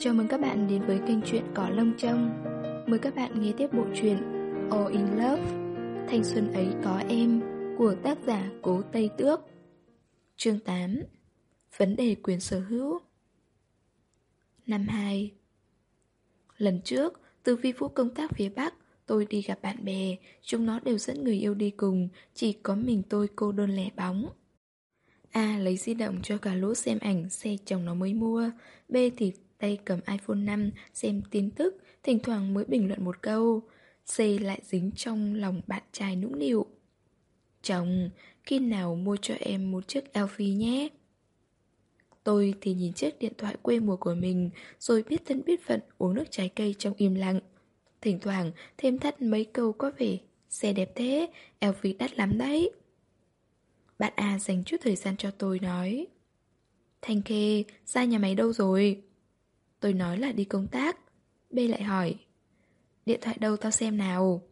Chào mừng các bạn đến với kênh truyện Có Lông Trông Mời các bạn nghe tiếp bộ truyện All in Love Thanh xuân ấy có em của tác giả Cố Tây Tước. Chương 8 Vấn đề quyền sở hữu. Năm 2 Lần trước, từ vi vũ công tác phía Bắc Tôi đi gặp bạn bè. Chúng nó đều dẫn người yêu đi cùng Chỉ có mình tôi cô đơn lẻ bóng. A lấy di động cho cả lũ xem ảnh xe chồng nó mới mua. B thì tay cầm iPhone 5 xem tin tức Thỉnh thoảng mới bình luận một câu C lại dính trong lòng bạn trai nũng nịu. Chồng, khi nào mua cho em một chiếc Elfie nhé? Tôi thì nhìn chiếc điện thoại quê mùa của mình Rồi biết thân biết phận uống nước trái cây trong im lặng. Thỉnh thoảng thêm thắt mấy câu có vẻ Xe đẹp thế, Elfie đắt lắm đấy. Bạn A dành chút thời gian cho tôi nói Thanh Khê, ra nhà máy đâu rồi? Tôi nói là đi công tác. B lại hỏi Điện thoại đâu tao xem nào?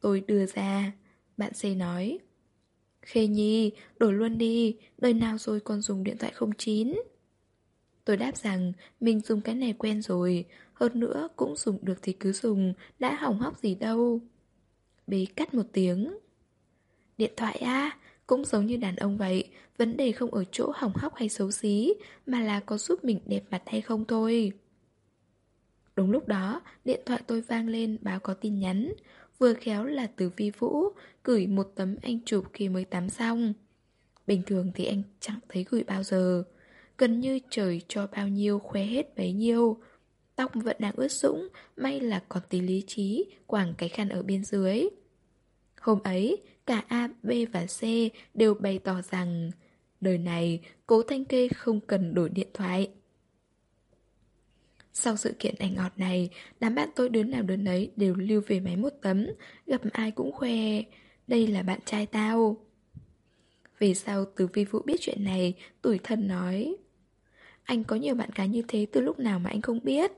Tôi đưa ra. Bạn C nói Khê Nhi, đổi luôn đi Đời nào rồi còn dùng điện thoại 09 Tôi đáp rằng Mình dùng cái này quen rồi Hơn nữa cũng dùng được thì cứ dùng Đã hỏng hóc gì đâu. B cắt một tiếng Điện thoại à cũng giống như đàn ông vậy Vấn đề không ở chỗ hỏng hóc hay xấu xí Mà là có giúp mình đẹp mặt hay không thôi. Đúng lúc đó, điện thoại tôi vang lên báo có tin nhắn. Vừa khéo là từ vi vũ Gửi một tấm anh chụp khi mới tắm xong. Bình thường thì anh chẳng thấy gửi bao giờ. Gần như trời cho bao nhiêu khoe hết bấy nhiêu. Tóc vẫn đang ướt sũng May là còn tí lý trí Quảng cái khăn ở bên dưới. Hôm ấy, cả A, B và C đều bày tỏ rằng Đời này, cố thanh kê không cần đổi điện thoại sau sự kiện ảnh ngọt này, đám bạn tôi đứa nào đứa nấy đều lưu về máy một tấm, gặp ai cũng khoe, đây là bạn trai tao. Vì sao từ vi vũ biết chuyện này, tủi thân nói. Anh có nhiều bạn gái như thế từ lúc nào mà anh không biết?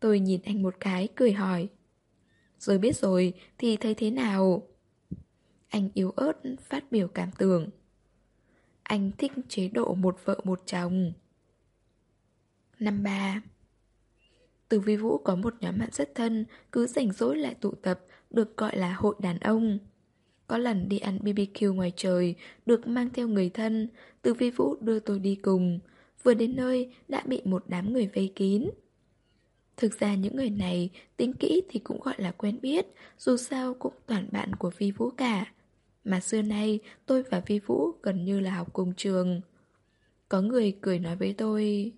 Tôi nhìn anh một cái, cười hỏi. Rồi biết rồi, thì thấy thế nào? Anh yếu ớt, phát biểu cảm tưởng. Anh thích chế độ một vợ một chồng. Năm ba. Từ vi vũ có một nhóm bạn rất thân Cứ rảnh rỗi lại tụ tập Được gọi là hội đàn ông. Có lần đi ăn BBQ ngoài trời Được mang theo người thân Từ vi vũ đưa tôi đi cùng. Vừa đến nơi đã bị một đám người vây kín. Thực ra những người này tính kỹ thì cũng gọi là quen biết Dù sao cũng toàn bạn của Vi Vũ cả. Mà xưa nay tôi và Vi Vũ gần như là học cùng trường Có người cười nói với tôi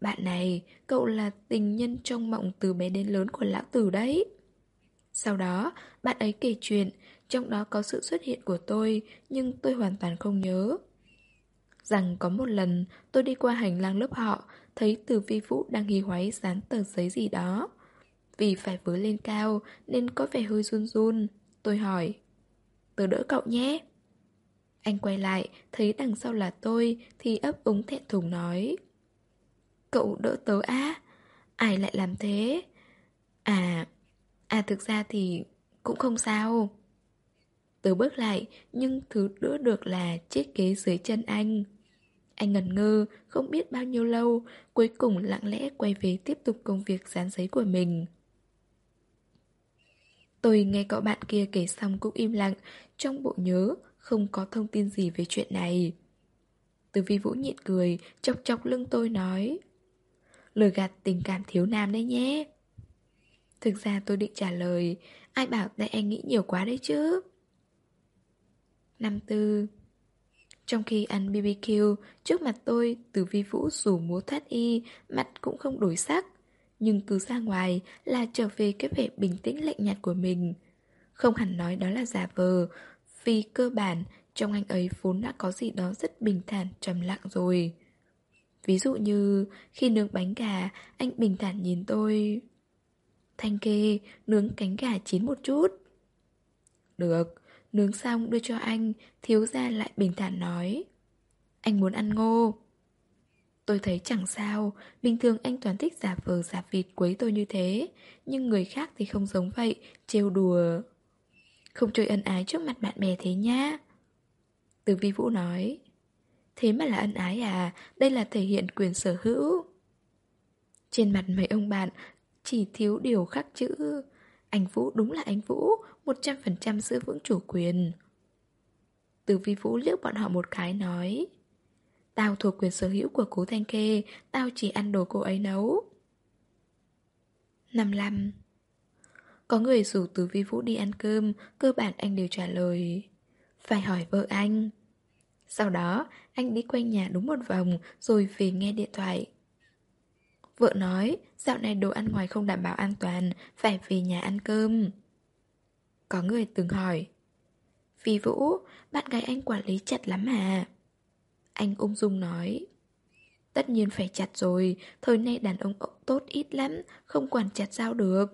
bạn này, cậu là tình nhân trong mộng từ bé đến lớn của lão tử đấy. Sau đó, bạn ấy kể chuyện, trong đó có sự xuất hiện của tôi, nhưng tôi hoàn toàn không nhớ. Rằng có một lần, tôi đi qua hành lang lớp họ, thấy từ vi vũ đang hì hoáy dán tờ giấy gì đó. Vì phải với lên cao, nên có vẻ hơi run run. Tôi hỏi, tớ đỡ cậu nhé. Anh quay lại, thấy đằng sau là tôi, thì ấp úng thẹn thùng nói. Cậu đỡ tớ á Ai lại làm thế À À thực ra thì cũng không sao Tớ bước lại Nhưng thứ đỡ được là chiếc ghế dưới chân anh Anh ngần ngơ Không biết bao nhiêu lâu Cuối cùng lặng lẽ quay về tiếp tục công việc dán giấy của mình Tôi nghe cậu bạn kia kể xong cũng im lặng trong bộ nhớ Không có thông tin gì về chuyện này Từ vi vũ nhịn cười Chọc chọc lưng tôi nói lừa gạt tình cảm thiếu nam đấy nhé. Thực ra tôi định trả lời, ai bảo tại anh nghĩ nhiều quá đấy chứ. Năm tư Trong khi ăn BBQ, trước mặt tôi, từ vi vũ dù múa thoát y, mặt cũng không đổi sắc. Nhưng cứ ra ngoài là trở về cái vẻ bình tĩnh lạnh nhạt của mình. Không hẳn nói đó là giả vờ, vì cơ bản trong anh ấy vốn đã có gì đó rất bình thản, trầm lặng rồi. Ví dụ như khi nướng bánh gà, anh bình thản nhìn tôi. Thanh kê, nướng cánh gà chín một chút. Được, nướng xong đưa cho anh, thiếu gia lại bình thản nói. Anh muốn ăn ngô. Tôi thấy chẳng sao, bình thường anh toàn thích giả vờ giả vịt quấy tôi như thế, nhưng người khác thì không giống vậy, trêu đùa. Không chơi ân ái trước mặt bạn bè thế nhá. Từ vi vũ nói. Thế mà là ân ái à, đây là thể hiện quyền sở hữu. Trên mặt mấy ông bạn chỉ thiếu điều khắc chữ Anh Vũ đúng là anh Vũ 100% giữ vững chủ quyền Từ vi Vũ liếc bọn họ một cái nói Tao thuộc quyền sở hữu của cố Thanh Kê Tao chỉ ăn đồ cô ấy nấu 55 có người rủ từ vi Vũ đi ăn cơm Cơ bản anh đều trả lời Phải hỏi vợ anh Sau đó anh đi quanh nhà đúng một vòng Rồi về nghe điện thoại Vợ nói, dạo này đồ ăn ngoài không đảm bảo an toàn, phải về nhà ăn cơm. Có người từng hỏi, Phi Vũ, bạn gái anh quản lý chặt lắm à? Anh ung dung nói, Tất nhiên phải chặt rồi, thời nay đàn ông tốt ít lắm, không quản chặt sao được.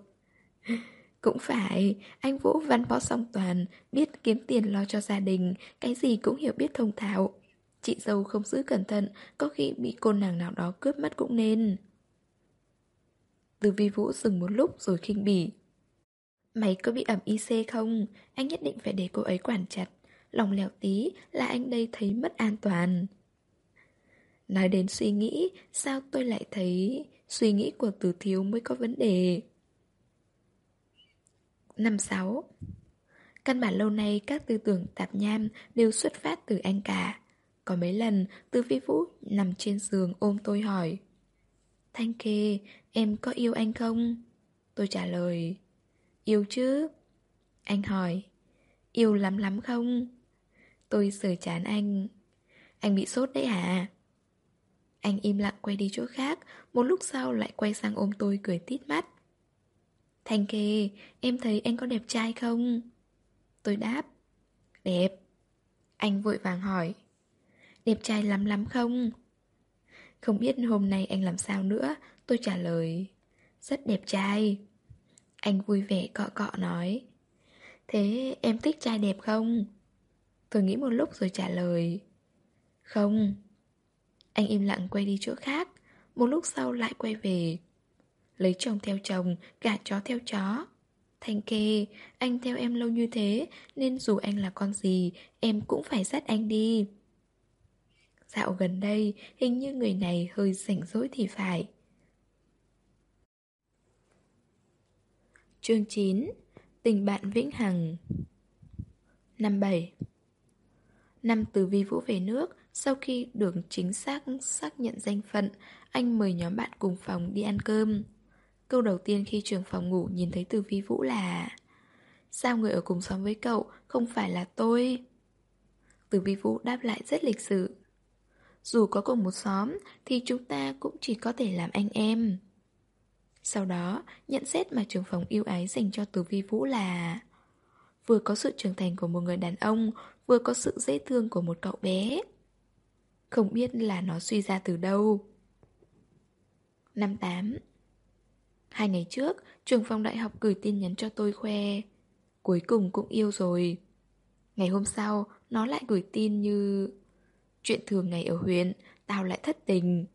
Cũng phải, anh Vũ văn võ song toàn, biết kiếm tiền lo cho gia đình, cái gì cũng hiểu biết thông thạo. Chị dâu không giữ cẩn thận, có khi bị cô nàng nào đó cướp mất cũng nên. Từ vi vũ dừng một lúc rồi khinh bỉ Mày có bị ẩm IC không? Anh nhất định phải để cô ấy quản chặt Lòng lẻo tí là anh đây thấy mất an toàn Nói đến suy nghĩ Sao tôi lại thấy Suy nghĩ của từ thiếu mới có vấn đề Năm sáu Căn bản lâu nay các tư tưởng tạp nham đều xuất phát từ anh cả Có mấy lần tư vi vũ nằm trên giường ôm tôi hỏi Thanh Kê, em có yêu anh không? Tôi trả lời Yêu chứ Anh hỏi Yêu lắm lắm không? Tôi sờ chán anh Anh bị sốt đấy hả? Anh im lặng quay đi chỗ khác Một lúc sau lại quay sang ôm tôi cười tít mắt Thanh Kỳ, em thấy anh có đẹp trai không? Tôi đáp Đẹp Anh vội vàng hỏi Đẹp trai lắm lắm không? Không biết hôm nay anh làm sao nữa Tôi trả lời Rất đẹp trai Anh vui vẻ cọ cọ nói Thế em thích trai đẹp không? Tôi nghĩ một lúc rồi trả lời Không Anh im lặng quay đi chỗ khác Một lúc sau lại quay về Lấy chồng theo chồng Gả chó theo chó Thanh kê Anh theo em lâu như thế Nên dù anh là con gì Em cũng phải dắt anh đi Dạo gần đây, hình như người này hơi rảnh rỗi thì phải. Chương 9 Tình bạn vĩnh hằng Năm 7 Năm từ vi vũ về nước, sau khi được chính xác xác nhận danh phận, anh mời nhóm bạn cùng phòng đi ăn cơm. Câu đầu tiên khi trường phòng ngủ nhìn thấy từ vi vũ là Sao người ở cùng xóm với cậu không phải là tôi? Từ vi vũ đáp lại rất lịch sự dù có cùng một xóm thì chúng ta cũng chỉ có thể làm anh em. Sau đó, nhận xét mà trường phòng yêu ái dành cho Từ Vi Vũ là Vừa có sự trưởng thành của một người đàn ông, vừa có sự dễ thương của một cậu bé. Không biết là nó suy ra từ đâu. Năm tám Hai ngày trước, trường phòng đại học gửi tin nhắn cho tôi khoe. Cuối cùng cũng yêu rồi. Ngày hôm sau, nó lại gửi tin như... Chuyện thường ngày ở huyện, tao lại thất tình.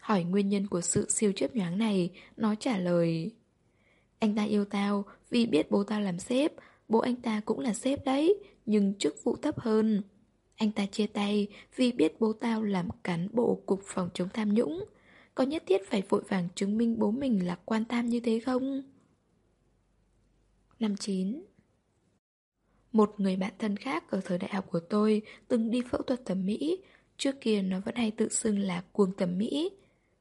Hỏi nguyên nhân của sự siêu chớp nhoáng này, nó trả lời. Anh ta yêu tao vì biết bố tao làm sếp, bố anh ta cũng là sếp đấy, nhưng chức vụ thấp hơn. Anh ta chia tay vì biết bố tao làm cán bộ cục phòng chống tham nhũng. Có nhất thiết phải vội vàng chứng minh bố mình là quan tham như thế không? Năm 9 một người bạn thân khác ở thời đại học của tôi từng đi phẫu thuật thẩm mỹ. Trước kia nó vẫn hay tự xưng là cuồng thẩm mỹ.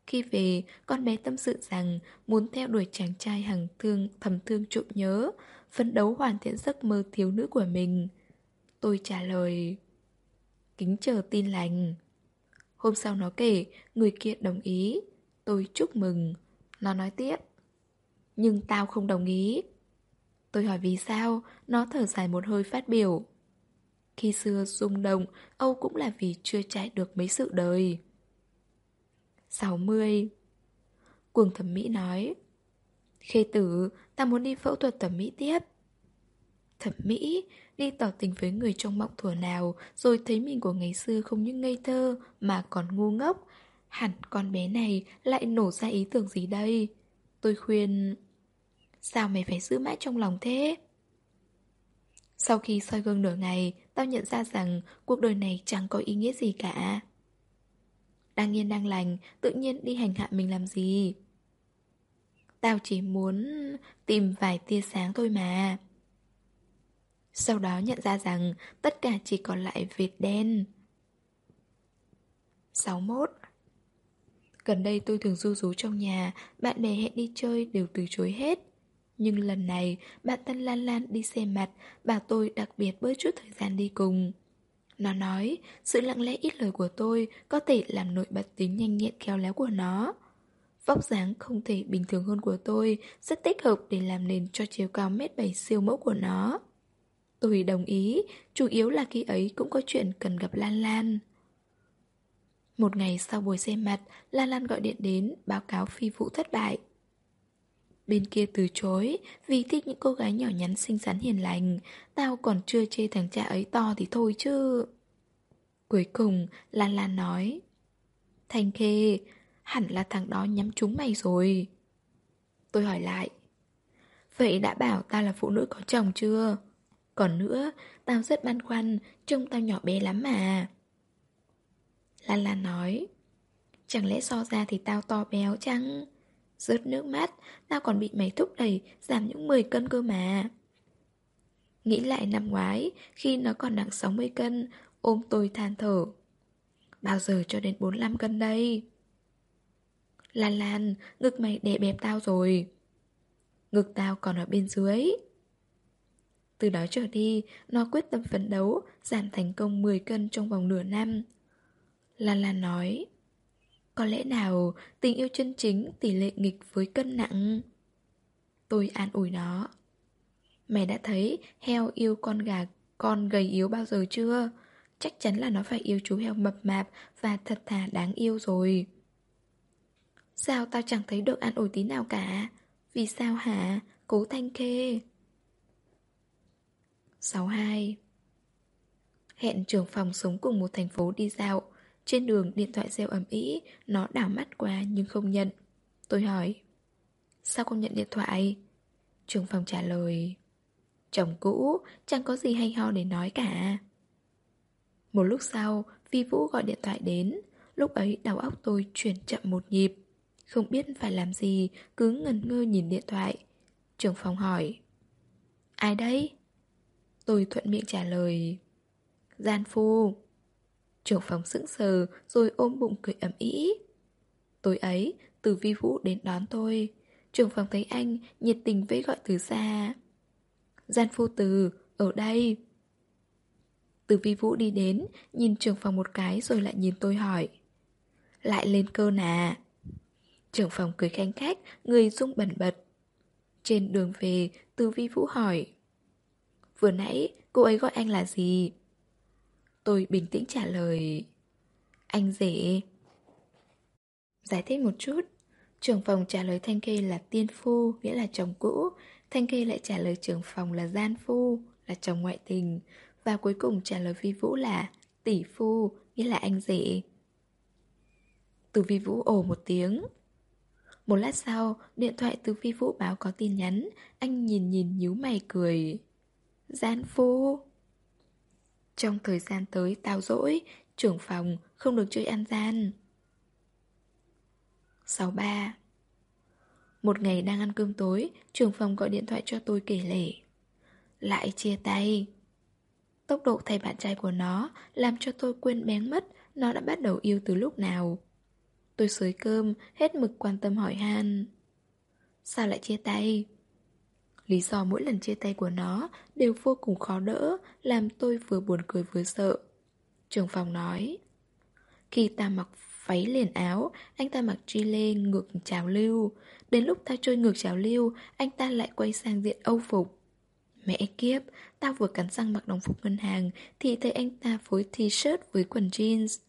Khi về, con bé tâm sự rằng muốn theo đuổi chàng trai hằng thương, thầm thương trộm nhớ, phấn đấu hoàn thiện giấc mơ thiếu nữ của mình. Tôi trả lời, kính chờ tin lành. Hôm sau nó kể, người kia đồng ý. Tôi chúc mừng. Nó nói tiếp. Nhưng tao không đồng ý. Tôi hỏi vì sao, nó thở dài một hơi phát biểu. Khi xưa rung động, Âu cũng là vì chưa trải được mấy sự đời. 60 Cuồng thẩm mỹ nói Khê tử, ta muốn đi phẫu thuật thẩm mỹ tiếp. Thẩm mỹ, đi tỏ tình với người trong mộng thuở nào, rồi thấy mình của ngày xưa không những ngây thơ mà còn ngu ngốc. Hẳn con bé này lại nổ ra ý tưởng gì đây? Tôi khuyên... Sao mày phải giữ mãi trong lòng thế? Sau khi soi gương nửa ngày, tao nhận ra rằng cuộc đời này chẳng có ý nghĩa gì cả. Đang yên đang lành, tự nhiên đi hành hạ mình làm gì? Tao chỉ muốn tìm vài tia sáng thôi mà. Sau đó nhận ra rằng tất cả chỉ còn lại vệt đen. 61. Gần đây tôi thường du rú trong nhà, bạn bè hẹn đi chơi đều từ chối hết. Nhưng lần này, bạn Tân Lan Lan đi xem mặt, bà tôi đặc biệt bớt chút thời gian đi cùng. Nó nói, sự lặng lẽ ít lời của tôi có thể làm nổi bật tính nhanh nhẹn khéo léo của nó. Vóc dáng không thể bình thường hơn của tôi, rất thích hợp để làm nền cho chiều cao mét 7 siêu mẫu của nó. Tôi đồng ý, chủ yếu là khi ấy cũng có chuyện cần gặp Lan Lan. Một ngày sau buổi xem mặt, Lan Lan gọi điện đến báo cáo phi vụ thất bại. Bên kia từ chối, vì thích những cô gái nhỏ nhắn xinh xắn hiền lành, tao còn chưa chê thằng cha ấy to thì thôi chứ. Cuối cùng, Lan Lan nói, Thanh Khê, hẳn là thằng đó nhắm trúng mày rồi. Tôi hỏi lại, vậy đã bảo ta là phụ nữ có chồng chưa? Còn nữa, tao rất băn khoăn, trông tao nhỏ bé lắm mà. Lan Lan nói, chẳng lẽ so ra thì tao to béo chăng? Rớt nước mắt, tao còn bị mày thúc đẩy giảm những 10 cân cơ mà. Nghĩ lại năm ngoái, khi nó còn nặng 60 cân, ôm tôi than thở. Bao giờ cho đến 45 cân đây? Lan Lan, ngực mày đè bẹp tao rồi. Ngực tao còn ở bên dưới. Từ đó trở đi, nó quyết tâm phấn đấu, giảm thành công 10 cân trong vòng nửa năm. Lan Lan nói, có lẽ nào tình yêu chân chính tỷ lệ nghịch với cân nặng? Tôi an ủi nó. Mày đã thấy heo yêu con gà con gầy yếu bao giờ chưa? Chắc chắn là nó phải yêu chú heo mập mạp và thật thà đáng yêu rồi. Sao tao chẳng thấy được an ủi tí nào cả? Vì sao hả? Cố thanh khê. 62 Hẹn trưởng phòng sống cùng một thành phố đi dạo. Trên đường, điện thoại reo ầm ĩ, Nó đảo mắt qua nhưng không nhận. Tôi hỏi, Sao không nhận điện thoại? Trưởng phòng trả lời, Chồng cũ, chẳng có gì hay ho để nói cả. Một lúc sau, phi Vũ gọi điện thoại đến. Lúc ấy, đầu óc tôi chuyển chậm một nhịp. Không biết phải làm gì, Cứ ngần ngơ nhìn điện thoại. Trưởng phòng hỏi, Ai đấy? Tôi thuận miệng trả lời Gian phu. Trưởng phòng sững sờ rồi ôm bụng cười ẩm ý Tối ấy, từ vi vũ đến đón tôi. Trưởng phòng thấy anh nhiệt tình vẫy gọi từ xa Gian phu từ, ở đây. Từ vi vũ đi đến, nhìn trưởng phòng một cái rồi lại nhìn tôi hỏi Lại lên cơ nà? Trưởng phòng cười khanh khách, người rung bẩn bật. Trên đường về, từ vi vũ hỏi Vừa nãy, cô ấy gọi anh là gì? Tôi bình tĩnh trả lời. Anh rể. Giải thích một chút. Trưởng phòng trả lời Thanh Kê là tiên phu, Nghĩa là chồng cũ. Thanh Kê lại trả lời trưởng phòng là gian phu, Là chồng ngoại tình. Và cuối cùng trả lời Vi Vũ là tỷ phu, Nghĩa là anh rể. Từ Vi Vũ ồ một tiếng. Một lát sau, Điện thoại từ Vi Vũ báo có tin nhắn. Anh nhìn nhìn nhíu mày cười. Gian phu. Trong thời gian tới tao dỗi Trưởng phòng không được chơi ăn gian. 63 Một ngày đang ăn cơm tối, Trưởng phòng gọi điện thoại cho tôi kể lể. Lại chia tay. Tốc độ thay bạn trai của nó Làm cho tôi quên bén mất Nó đã bắt đầu yêu từ lúc nào. Tôi sới cơm, Hết mực quan tâm hỏi han. Sao lại chia tay? Lý do mỗi lần chia tay của nó đều vô cùng khó đỡ, làm tôi vừa buồn cười vừa sợ. Trường phòng nói, khi ta mặc váy liền áo, anh ta mặc chi lê ngược trào lưu. Đến lúc ta trôi ngược trào lưu, anh ta lại quay sang diện âu phục. Mẹ kiếp, tao vừa cắn răng mặc đồng phục ngân hàng thì thấy anh ta phối t-shirt với quần jeans.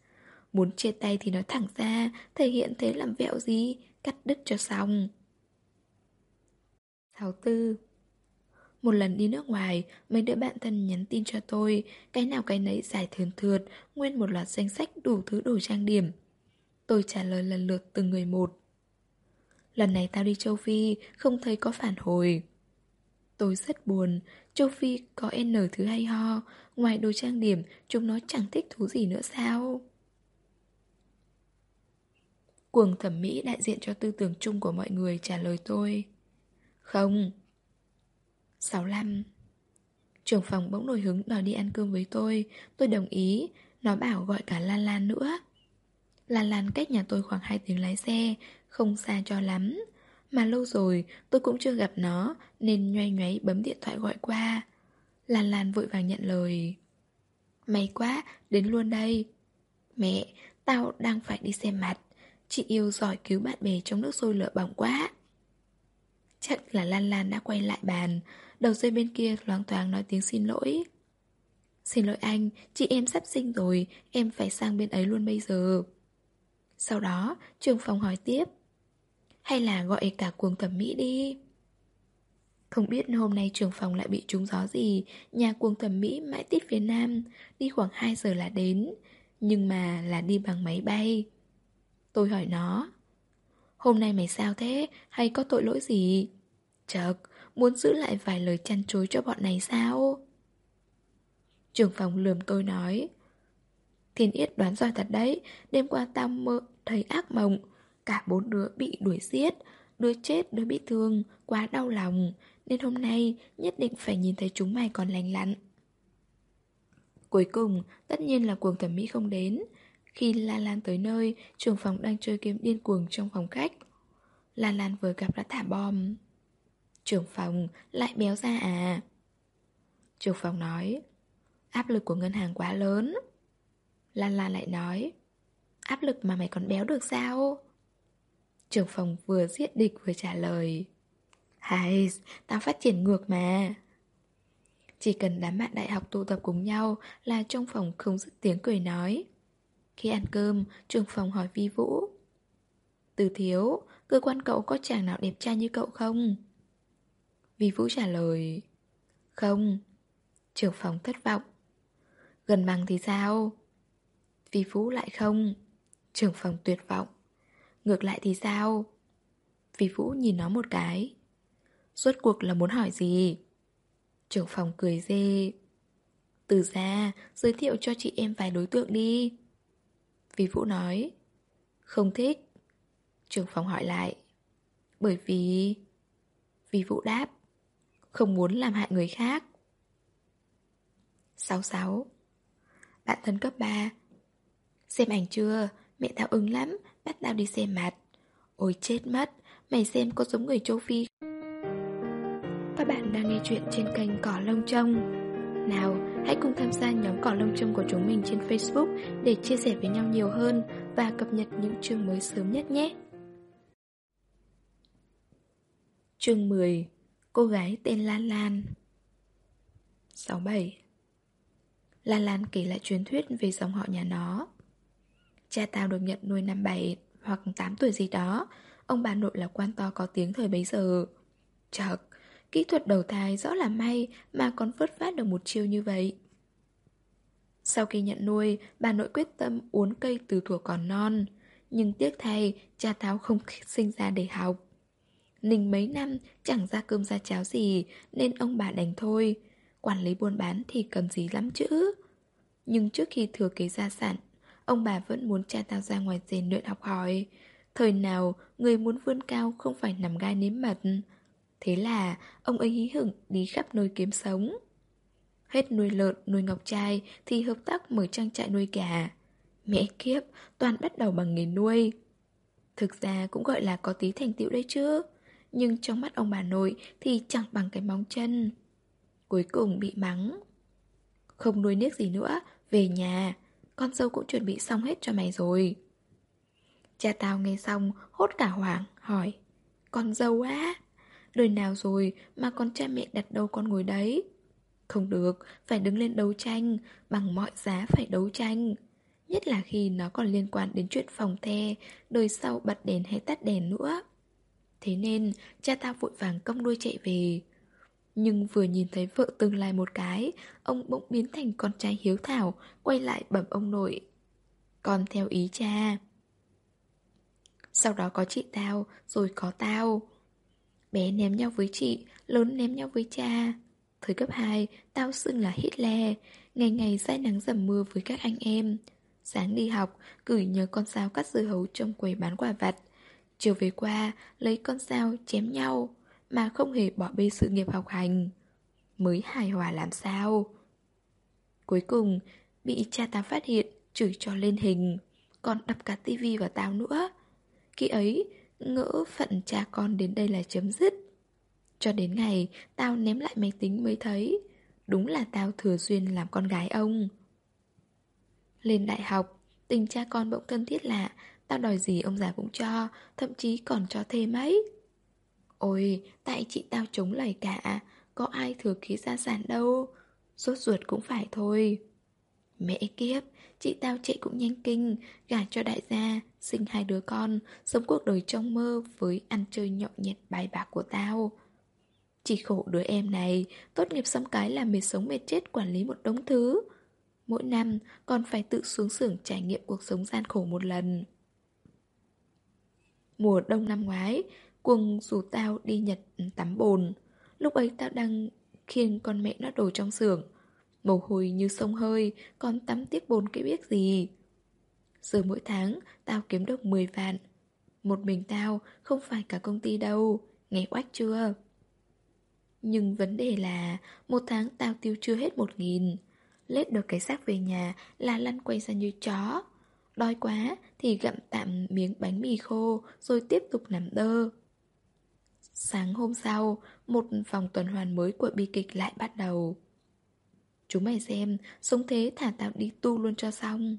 Muốn chia tay thì nói thẳng ra, thể hiện thế làm vẹo gì, cắt đứt cho xong. 64 một lần đi nước ngoài, mấy đứa bạn thân nhắn tin cho tôi, cái nào cái nấy giải thườn thượt, nguyên một loạt danh sách đủ thứ đồ trang điểm. Tôi trả lời lần lượt từng người một. Lần này tao đi châu Phi, không thấy có phản hồi. Tôi rất buồn, châu Phi có N thứ hay ho, ngoài đồ trang điểm, chúng nó chẳng thích thú gì nữa sao? Cuồng thẩm mỹ đại diện cho tư tưởng chung của mọi người trả lời tôi. Không. 65 Trưởng phòng bỗng nổi hứng đòi đi ăn cơm với tôi. Tôi đồng ý. Nó bảo gọi cả Lan Lan nữa. Lan Lan cách nhà tôi khoảng 2 tiếng lái xe Không xa cho lắm. Mà lâu rồi tôi cũng chưa gặp nó Nên nhoay nhoáy bấm điện thoại gọi qua. Lan Lan vội vàng nhận lời. May quá, đến luôn đây. Mẹ, tao đang phải đi xem mặt. Chị yêu giỏi cứu bạn bè trong nước sôi lửa bỏng quá. Chắc là Lan Lan đã quay lại bàn. Đầu dây bên kia loáng thoáng nói tiếng xin lỗi. Xin lỗi anh, chị em sắp sinh rồi Em phải sang bên ấy luôn bây giờ. Sau đó, trường phòng hỏi tiếp. Hay là gọi cả cuồng thẩm mỹ đi. Không biết hôm nay trường phòng lại bị trúng gió gì Nhà cuồng thẩm mỹ mãi tít phía nam Đi khoảng 2 giờ là đến. Nhưng mà là đi bằng máy bay. Tôi hỏi nó Hôm nay mày sao thế? Hay có tội lỗi gì? Chợt, muốn giữ lại vài lời chăn chối cho bọn này sao? Trường phòng lườm tôi nói, Thiên Yết đoán giỏi thật đấy, Đêm qua tao mơ thấy ác mộng, Cả bốn đứa bị đuổi giết, Đứa chết, đứa bị thương, Quá đau lòng, Nên hôm nay nhất định phải nhìn thấy chúng mày còn lành lặn. Cuối cùng, Tất nhiên là cuồng thẩm mỹ không đến. Khi Lan Lan tới nơi, Trường phòng đang chơi kiếm điên cuồng trong phòng khách. Lan Lan vừa gặp đã thả bom. Trưởng phòng lại béo ra à? Trưởng phòng nói Áp lực của ngân hàng quá lớn. Lan Lan lại nói Áp lực mà mày còn béo được sao? Trưởng phòng vừa giết địch vừa trả lời Hay, tao phát triển ngược mà. Chỉ cần đám bạn đại học tụ tập cùng nhau Là trong phòng không dứt tiếng cười nói Khi ăn cơm, trưởng phòng hỏi Vi Vũ Từ thiếu, cơ quan cậu có chàng nào đẹp trai như cậu không? Vi Vũ trả lời, Không, Trưởng phòng thất vọng. Gần bằng thì sao? Vi Vũ lại không, Trưởng phòng tuyệt vọng. Ngược lại thì sao? Vi Vũ nhìn nó một cái. Suốt cuộc là muốn hỏi gì? Trưởng phòng cười dê. Từ ra Giới thiệu cho chị em vài đối tượng đi. Vi Vũ nói. Không thích. Trưởng phòng hỏi lại. Bởi vì? Vi Vũ đáp không muốn làm hại người khác. 66. Bạn thân cấp 3 Xem ảnh chưa? Mẹ tao ưng lắm, bắt tao đi xem mặt. Ôi chết mất, mày xem có giống người châu Phi. Các bạn đang nghe chuyện trên kênh Cỏ Lông Trông. Nào, hãy cùng tham gia nhóm Cỏ Lông Trông của chúng mình trên Facebook để chia sẻ với nhau nhiều hơn và cập nhật những chương mới sớm nhất nhé. Chương 10 Cô gái tên Lan. Lan 67 Lan Lan kể lại truyền thuyết về dòng họ nhà nó. Cha tao được nhận nuôi năm 7 hoặc 8 tuổi gì đó. Ông bà nội là quan to có tiếng thời bấy giờ. Chật, kỹ thuật đầu thai rõ là may mà còn vớt vát được một chiêu như vậy. Sau khi nhận nuôi, bà nội quyết tâm uốn cây từ thuở còn non. Nhưng tiếc thay, cha tao không sinh ra để học. Ninh mấy năm chẳng ra cơm ra cháo gì Nên ông bà đành thôi. Quản lý buôn bán thì cần gì lắm chứ? Nhưng trước khi thừa kế gia sản Ông bà vẫn muốn cha tao ra ngoài rèn luyện học hỏi. Thời nào người muốn vươn cao không phải nằm gai nếm mật Thế là ông ấy hí hửng đi khắp nơi kiếm sống. Hết nuôi lợn, nuôi ngọc trai thì hợp tác mở trang trại nuôi gà. Mẹ kiếp, toàn bắt đầu bằng nghề nuôi. Thực ra cũng gọi là có tí thành tựu đấy chứ nhưng trong mắt ông bà nội thì chẳng bằng cái móng chân. Cuối cùng bị mắng. Không nuôi niếc gì nữa, về nhà, con dâu cũng chuẩn bị xong hết cho mày rồi. Cha tao nghe xong hốt cả hoảng, hỏi Con dâu á? Đời nào rồi mà con cha mẹ đặt đâu con ngồi đấy? Không được, phải đứng lên đấu tranh, bằng mọi giá phải đấu tranh. Nhất là khi nó còn liên quan đến chuyện phòng the, đời sau bật đèn hay tắt đèn nữa. Thế nên cha ta vội vàng cong đuôi chạy về. Nhưng vừa nhìn thấy vợ tương lai một cái Ông bỗng biến thành con trai hiếu thảo Quay lại bẩm ông nội. Con theo ý cha. Sau đó có chị tao Rồi có tao. Bé ném nhau với chị Lớn ném nhau với cha. Thời cấp 2 Tao xưng là Hitler Ngày ngày say nắng dầm mưa với các anh em. Sáng đi học, gửi nhờ con sao cắt dưa hấu trong quầy bán quà vặt. Chiều về qua, lấy con dao chém nhau, mà không hề bỏ bê sự nghiệp học hành. Mới hài hòa làm sao? Cuối cùng, bị cha tao phát hiện, chửi cho lên hình, còn đập cả tivi vào tao nữa. Khi ấy, ngỡ phận cha con đến đây là chấm dứt. Cho đến ngày, tao ném lại máy tính mới thấy, đúng là tao thừa duyên làm con gái ông. Lên đại học, tình cha con bỗng thân thiết lạ, tao đòi gì ông già cũng cho, thậm chí còn cho thêm ấy. Ôi, tại chị tao chống lời cả, có ai thừa kế gia sản đâu, sốt ruột cũng phải thôi. Mẹ kiếp, chị tao chạy cũng nhanh kinh, gả cho đại gia, sinh hai đứa con, sống cuộc đời trong mơ với ăn chơi nhậu nhẹt bài bạc của tao. Chỉ khổ đứa em này, tốt nghiệp xong cái là mệt sống mệt chết quản lý một đống thứ. Mỗi năm còn phải tự xuống xưởng trải nghiệm cuộc sống gian khổ một lần. Mùa đông năm ngoái, Cuồng rủ tao đi Nhật ừ, tắm bồn. Lúc ấy tao đang khiêng con mẹ nó đổ trong xưởng. Mồ hôi như sông hơi, còn tắm tiếc bồn cái biết gì. Giờ mỗi tháng, tao kiếm được 10 vạn. Một mình tao, không phải cả công ty đâu. Nghe oách chưa? Nhưng vấn đề là, một tháng tao tiêu chưa hết một nghìn. Lết được cái xác về nhà là lăn quay ra như chó. Đói quá thì gặm tạm miếng bánh mì khô rồi tiếp tục nằm đơ. Sáng hôm sau, một vòng tuần hoàn mới của bi kịch lại bắt đầu. Chúng mày xem, sống thế thả tao đi tu luôn cho xong.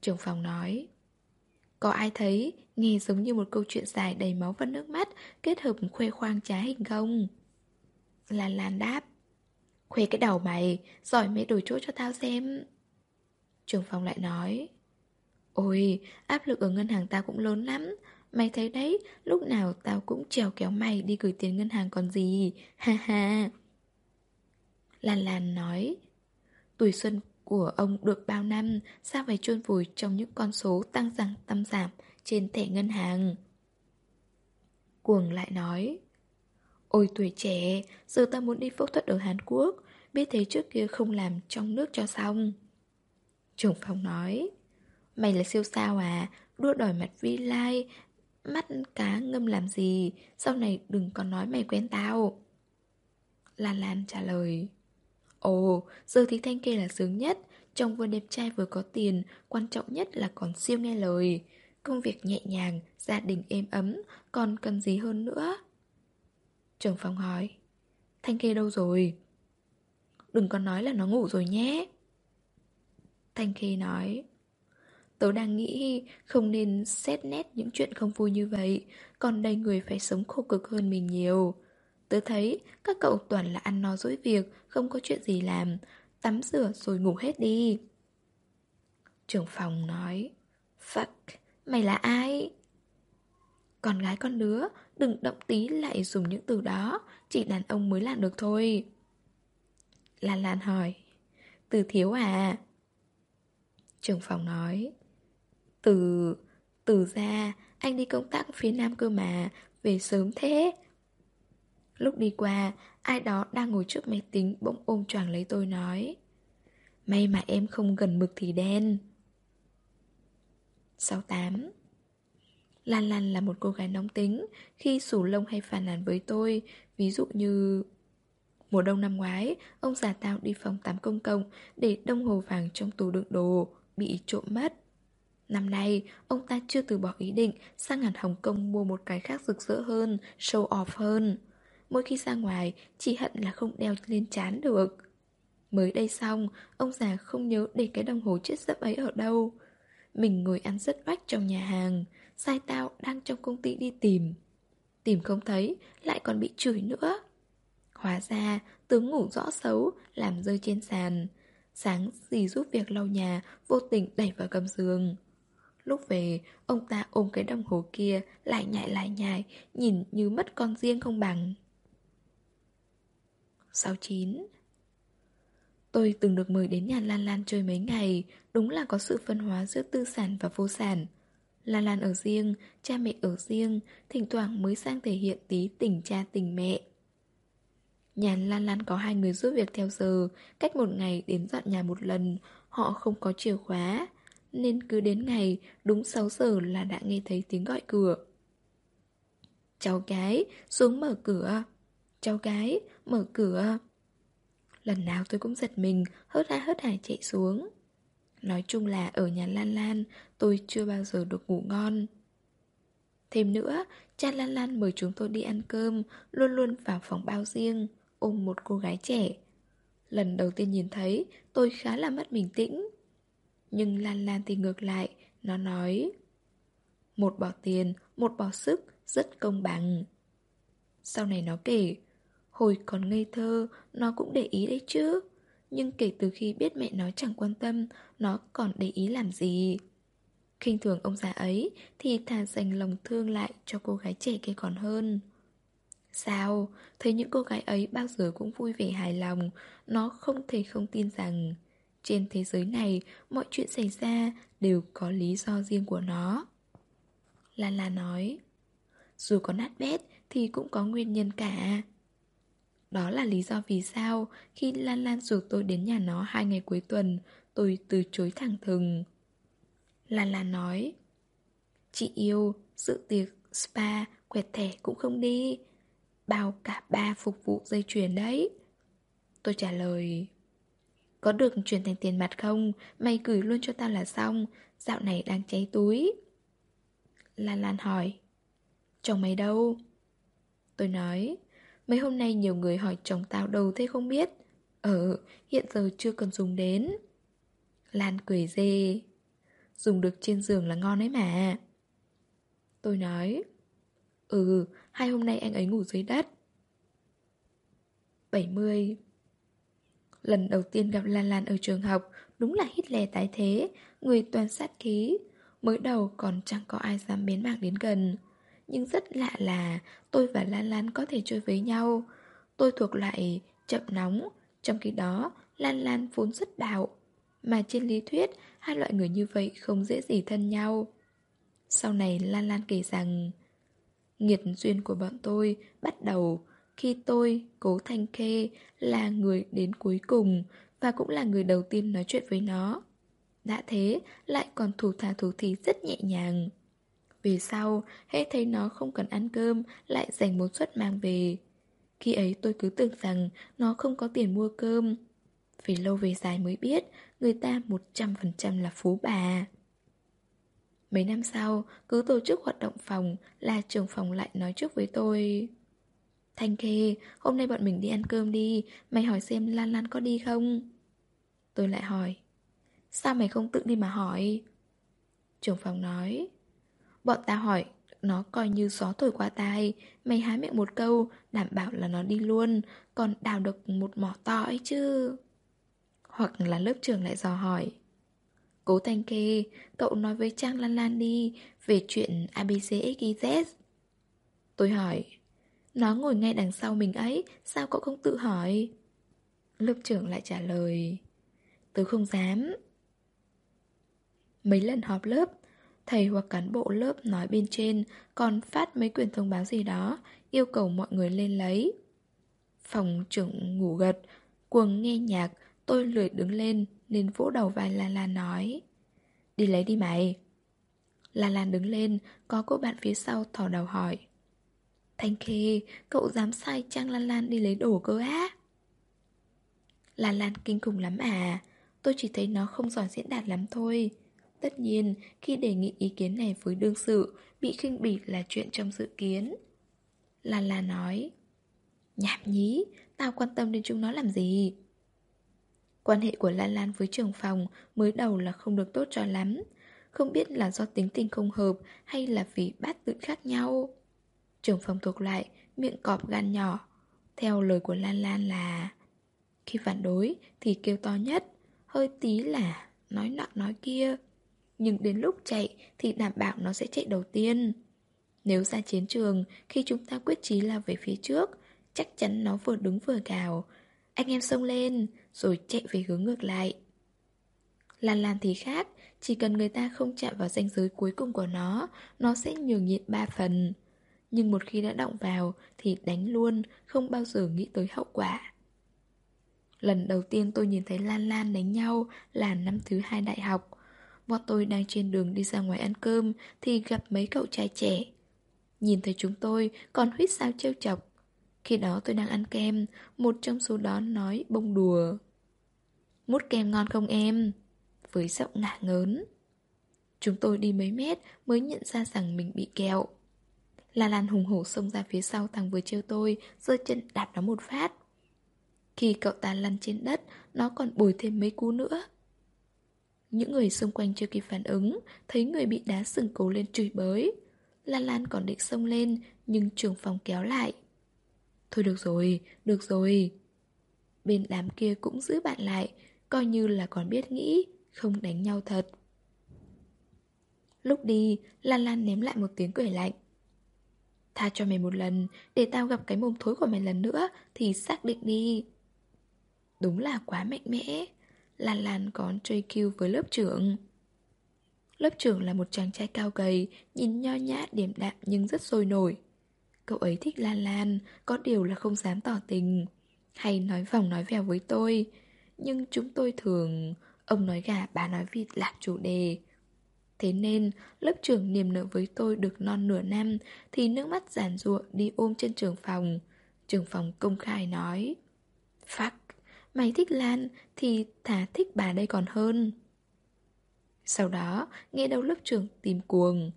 Trường phòng nói. Có ai thấy, nghe giống như một câu chuyện dài đầy máu và nước mắt, kết hợp khoe khoang trá hình không? Lan Lan đáp. Khoe cái đầu mày, giỏi mày đổi chỗ cho tao xem. Trường phòng lại nói. Ôi, áp lực ở ngân hàng tao cũng lớn lắm. Mày thấy đấy, lúc nào tao cũng trèo kéo mày đi gửi tiền ngân hàng còn gì. Ha ha. Lan Lan nói. Tuổi xuân của ông được bao năm, sao phải chôn vùi trong những con số tăng giảm tăng giảm trên thẻ ngân hàng. Cuồng lại nói. Ôi tuổi trẻ, giờ ta muốn đi phẫu thuật ở Hàn Quốc, biết thế trước kia không làm trong nước cho xong. Trưởng phòng nói. Mày là siêu sao à, đua đòi mặt vi lai, mắt cá ngâm làm gì, sau này đừng có nói mày quen tao. Lan Lan trả lời. Ồ, giờ thì Thanh Kê là sướng nhất, chồng vừa đẹp trai vừa có tiền, quan trọng nhất là còn siêu nghe lời. Công việc nhẹ nhàng, gia đình êm ấm, còn cần gì hơn nữa? Trường phòng hỏi. Thanh Kê đâu rồi? Đừng có nói là nó ngủ rồi nhé. Thanh Kê nói. Tớ đang nghĩ không nên xét nét những chuyện không vui như vậy, còn đây người phải sống khổ cực hơn mình nhiều. Tớ thấy các cậu toàn là ăn no dỗi việc, không có chuyện gì làm, tắm rửa rồi ngủ hết đi. Trưởng phòng nói, Fuck, mày là ai? Con gái con đứa, đừng động tí lại dùng những từ đó, chỉ đàn ông mới làm được thôi. Lan Lan hỏi, từ thiếu à? Trưởng phòng nói, từ... từ ra, anh đi công tác phía Nam cơ mà, về sớm thế. Lúc đi qua, ai đó đang ngồi trước máy tính bỗng ôm choàng lấy tôi nói May mà em không gần mực thì đen. 68 Lan Lan là một cô gái nóng tính Khi sủ lông hay phàn nàn với tôi Ví dụ như Mùa đông năm ngoái Ông già tao đi phòng tắm công cộng Để đông hồ vàng trong tủ đựng đồ Bị trộm mất. Năm nay, ông ta chưa từ bỏ ý định sang hẳn Hồng Kông mua một cái khác rực rỡ hơn, show off hơn. Mỗi khi ra ngoài, chỉ hận là không đeo lên chán được. Mới đây xong, ông già không nhớ để cái đồng hồ chết dấp ấy ở đâu. Mình ngồi ăn rất bách trong nhà hàng, sai tao đang trong công ty đi tìm. Tìm không thấy, lại còn bị chửi nữa. Hóa ra, tướng ngủ rõ xấu, làm rơi trên sàn. Sáng dì giúp việc lau nhà, vô tình đẩy vào gầm giường. Lúc về, ông ta ôm cái đồng hồ kia, lại nhại lại nhại, nhìn như mất con riêng không bằng. 69 Tôi từng được mời đến nhà Lan Lan chơi mấy ngày, đúng là có sự phân hóa giữa tư sản và vô sản. Lan Lan ở riêng, cha mẹ ở riêng, thỉnh thoảng mới sang thể hiện tí tình cha tình mẹ. Nhà Lan Lan có hai người giúp việc theo giờ, cách một ngày đến dọn nhà một lần, họ không có chìa khóa, nên cứ đến ngày đúng 6 giờ là đã nghe thấy tiếng gọi cửa. Cháu gái, xuống mở cửa. Cháu gái, mở cửa. Lần nào tôi cũng giật mình, hớt ha hớt hải chạy xuống. Nói chung là ở nhà Lan Lan, tôi chưa bao giờ được ngủ ngon. Thêm nữa, cha Lan Lan mời chúng tôi đi ăn cơm, luôn luôn vào phòng bao riêng, ôm một cô gái trẻ. Lần đầu tiên nhìn thấy, tôi khá là mất bình tĩnh. Nhưng Lan Lan thì ngược lại, nó nói Một bỏ tiền, một bỏ sức, rất công bằng. Sau này nó kể, hồi còn ngây thơ, nó cũng để ý đấy chứ. Nhưng kể từ khi biết mẹ nó chẳng quan tâm, nó còn để ý làm gì. khinh thường ông già ấy thì thà dành lòng thương lại cho cô gái trẻ kia còn hơn. Sao? Thấy những cô gái ấy bao giờ cũng vui vẻ hài lòng, nó không thể không tin rằng trên thế giới này mọi chuyện xảy ra đều có lý do riêng của nó. Lan lan nói, dù có nát bét thì cũng có nguyên nhân cả. Đó là lý do vì sao khi Lan Lan rủ tôi đến nhà nó hai ngày cuối tuần, tôi từ chối thẳng thừng. Lan Lan nói, Chị yêu, dự tiệc, spa, quẹt thẻ cũng không đi. Bao cả ba phục vụ dây chuyền đấy. Tôi trả lời, có được chuyển thành tiền mặt không? Mày gửi luôn cho tao là xong, dạo này đang cháy túi. Lan Lan hỏi, Chồng mày đâu? Tôi nói, Mấy hôm nay nhiều người hỏi chồng tao đâu thế không biết. Ờ, hiện giờ chưa cần dùng đến. Lan cười dê. Dùng được trên giường là ngon ấy mà. Tôi nói. Ừ, hai hôm nay anh ấy ngủ dưới đất. 70 Lần đầu tiên gặp Lan Lan ở trường học Đúng là hít lè tái thế Người toàn sát khí Mới đầu còn chẳng có ai dám bén mảng đến gần nhưng rất lạ là tôi và Lan Lan có thể chơi với nhau. Tôi thuộc lại chậm nóng, trong khi đó Lan Lan vốn rất bạo. Mà trên lý thuyết, hai loại người như vậy không dễ gì thân nhau. Sau này Lan Lan kể rằng Nghiệt duyên của bọn tôi bắt đầu khi tôi, Cố Thanh Khê, là người đến cuối cùng và cũng là người đầu tiên nói chuyện với nó. Đã thế, lại còn thủ thà thủ thí rất nhẹ nhàng. Về sau, hễ thấy nó không cần ăn cơm, lại dành một suất mang về. Khi ấy tôi cứ tưởng rằng nó không có tiền mua cơm. Vì lâu về dài mới biết, người ta 100% là phú bà. Mấy năm sau, cứ tổ chức hoạt động phòng là trưởng phòng lại nói trước với tôi. Thanh Khê, hôm nay bọn mình đi ăn cơm đi, mày hỏi xem Lan Lan có đi không? Tôi lại hỏi, sao mày không tự đi mà hỏi? Trưởng phòng nói, Bọn ta hỏi Nó coi như gió thổi qua tai. Mày há miệng một câu Đảm bảo là nó đi luôn. Còn đào được một mỏ to ấy chứ. Hoặc là lớp trưởng lại dò hỏi. Cố Thanh Kê Cậu nói với Trang Lan Lan đi Về chuyện ABCXYZ Tôi hỏi. Nó ngồi ngay đằng sau mình ấy, Sao cậu không tự hỏi? Lớp trưởng lại trả lời Tôi không dám. Mấy lần họp lớp, Thầy hoặc cán bộ lớp nói bên trên, Còn phát mấy quyển thông báo gì đó, Yêu cầu mọi người lên lấy. Phòng trưởng ngủ gật, Cuồng nghe nhạc, Tôi lười đứng lên Nên vỗ đầu vai La La nói, Đi lấy đi mày. La Lan đứng lên, Có cô bạn phía sau thò đầu hỏi Thanh Khê Cậu dám sai Trang Lan Lan đi lấy đồ cơ á Lan Lan kinh khủng lắm à Tôi chỉ thấy nó không giỏi diễn đạt lắm thôi Tất nhiên, khi đề nghị ý kiến này với đương sự, bị khinh bỉ là chuyện trong dự kiến. Lan Lan nói, Nhảm nhí, tao quan tâm đến chúng nó làm gì? Quan hệ của Lan Lan với trưởng phòng mới đầu là không được tốt cho lắm. Không biết là do tính tình không hợp hay là vì bát tự khác nhau. Trưởng phòng thuộc lại, miệng cọp gan nhỏ. Theo lời của Lan Lan là Khi phản đối thì kêu to nhất, hơi tí là nói nọ nói kia. Nhưng đến lúc chạy thì đảm bảo nó sẽ chạy đầu tiên Nếu ra chiến trường Khi chúng ta quyết chí lao về phía trước Chắc chắn nó vừa đứng vừa gào Anh em xông lên Rồi chạy về hướng ngược lại Lan Lan thì khác Chỉ cần người ta không chạm vào ranh giới cuối cùng của nó Nó sẽ nhường nhịn ba phần nhưng một khi đã động vào Thì đánh luôn Không bao giờ nghĩ tới hậu quả Lần đầu tiên tôi nhìn thấy Lan Lan đánh nhau là năm thứ hai đại học. Bọn tôi đang trên đường đi ra ngoài ăn cơm thì gặp mấy cậu trai trẻ. Nhìn thấy chúng tôi còn huýt sao trêu chọc. Khi đó tôi đang ăn kem, một trong số đó nói bông đùa. Mút kem ngon không em? Với giọng ngả ngớn. Chúng tôi đi mấy mét mới nhận ra rằng mình bị kẹo. La Lan hùng hổ xông ra phía sau thằng vừa trêu tôi, giơ chân đạp nó một phát. Khi cậu ta lăn trên đất, nó còn bồi thêm mấy cú nữa. Những người xung quanh chưa kịp phản ứng, thấy người bị đá sừng cố lên chửi bới. Lan Lan còn định xông lên, nhưng trưởng phòng kéo lại. Thôi được rồi, được rồi. Bên đám kia cũng giữ bạn lại, coi như là còn biết nghĩ, không đánh nhau thật. Lúc đi, Lan Lan ném lại một tiếng cười lạnh. Tha cho mày một lần, để tao gặp cái mồm thối của mày lần nữa thì xác định đi. Đúng là quá mạnh mẽ. Lan Lan còn chơi kêu với lớp trưởng. Lớp trưởng là một chàng trai cao gầy, nhìn nho nhã điềm đạm nhưng rất sôi nổi. Cậu ấy thích Lan Lan, có điều là không dám tỏ tình. Hay nói vòng nói vèo với tôi. Nhưng chúng tôi thường... Ông nói gà, bà nói vịt là chủ đề. Thế nên, lớp trưởng niềm nở với tôi được non nửa năm thì nước mắt giản ruộng đi ôm chân trưởng phòng. Trường phòng công khai nói Fuck, mày thích Lan thì thả thích bà đây còn hơn. Sau đó, nghe đâu lớp trưởng tìm cuồng.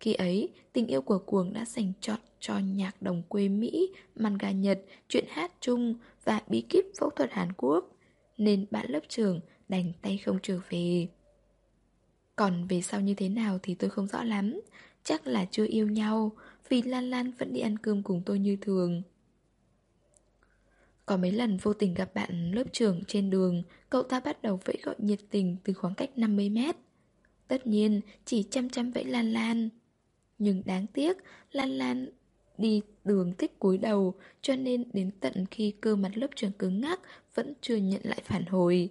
Khi ấy, tình yêu của cuồng đã dành chọn cho nhạc đồng quê Mỹ, manga Nhật, chuyện hát chung và bí kíp phẫu thuật Hàn Quốc. Nên bạn lớp trưởng đành tay không trở về. Còn về sau như thế nào thì tôi không rõ lắm. Chắc là chưa yêu nhau, Vì Lan Lan vẫn đi ăn cơm cùng tôi như thường. Có mấy lần vô tình gặp bạn lớp trưởng trên đường, Cậu ta bắt đầu vẫy gọi nhiệt tình từ khoảng cách 50 mét. Tất nhiên, chỉ chăm chăm vẫy Lan Lan. Nhưng đáng tiếc, Lan Lan đi đường thích cúi đầu, Cho nên đến tận khi cơ mặt lớp trưởng cứng ngắc, Vẫn chưa nhận lại phản hồi.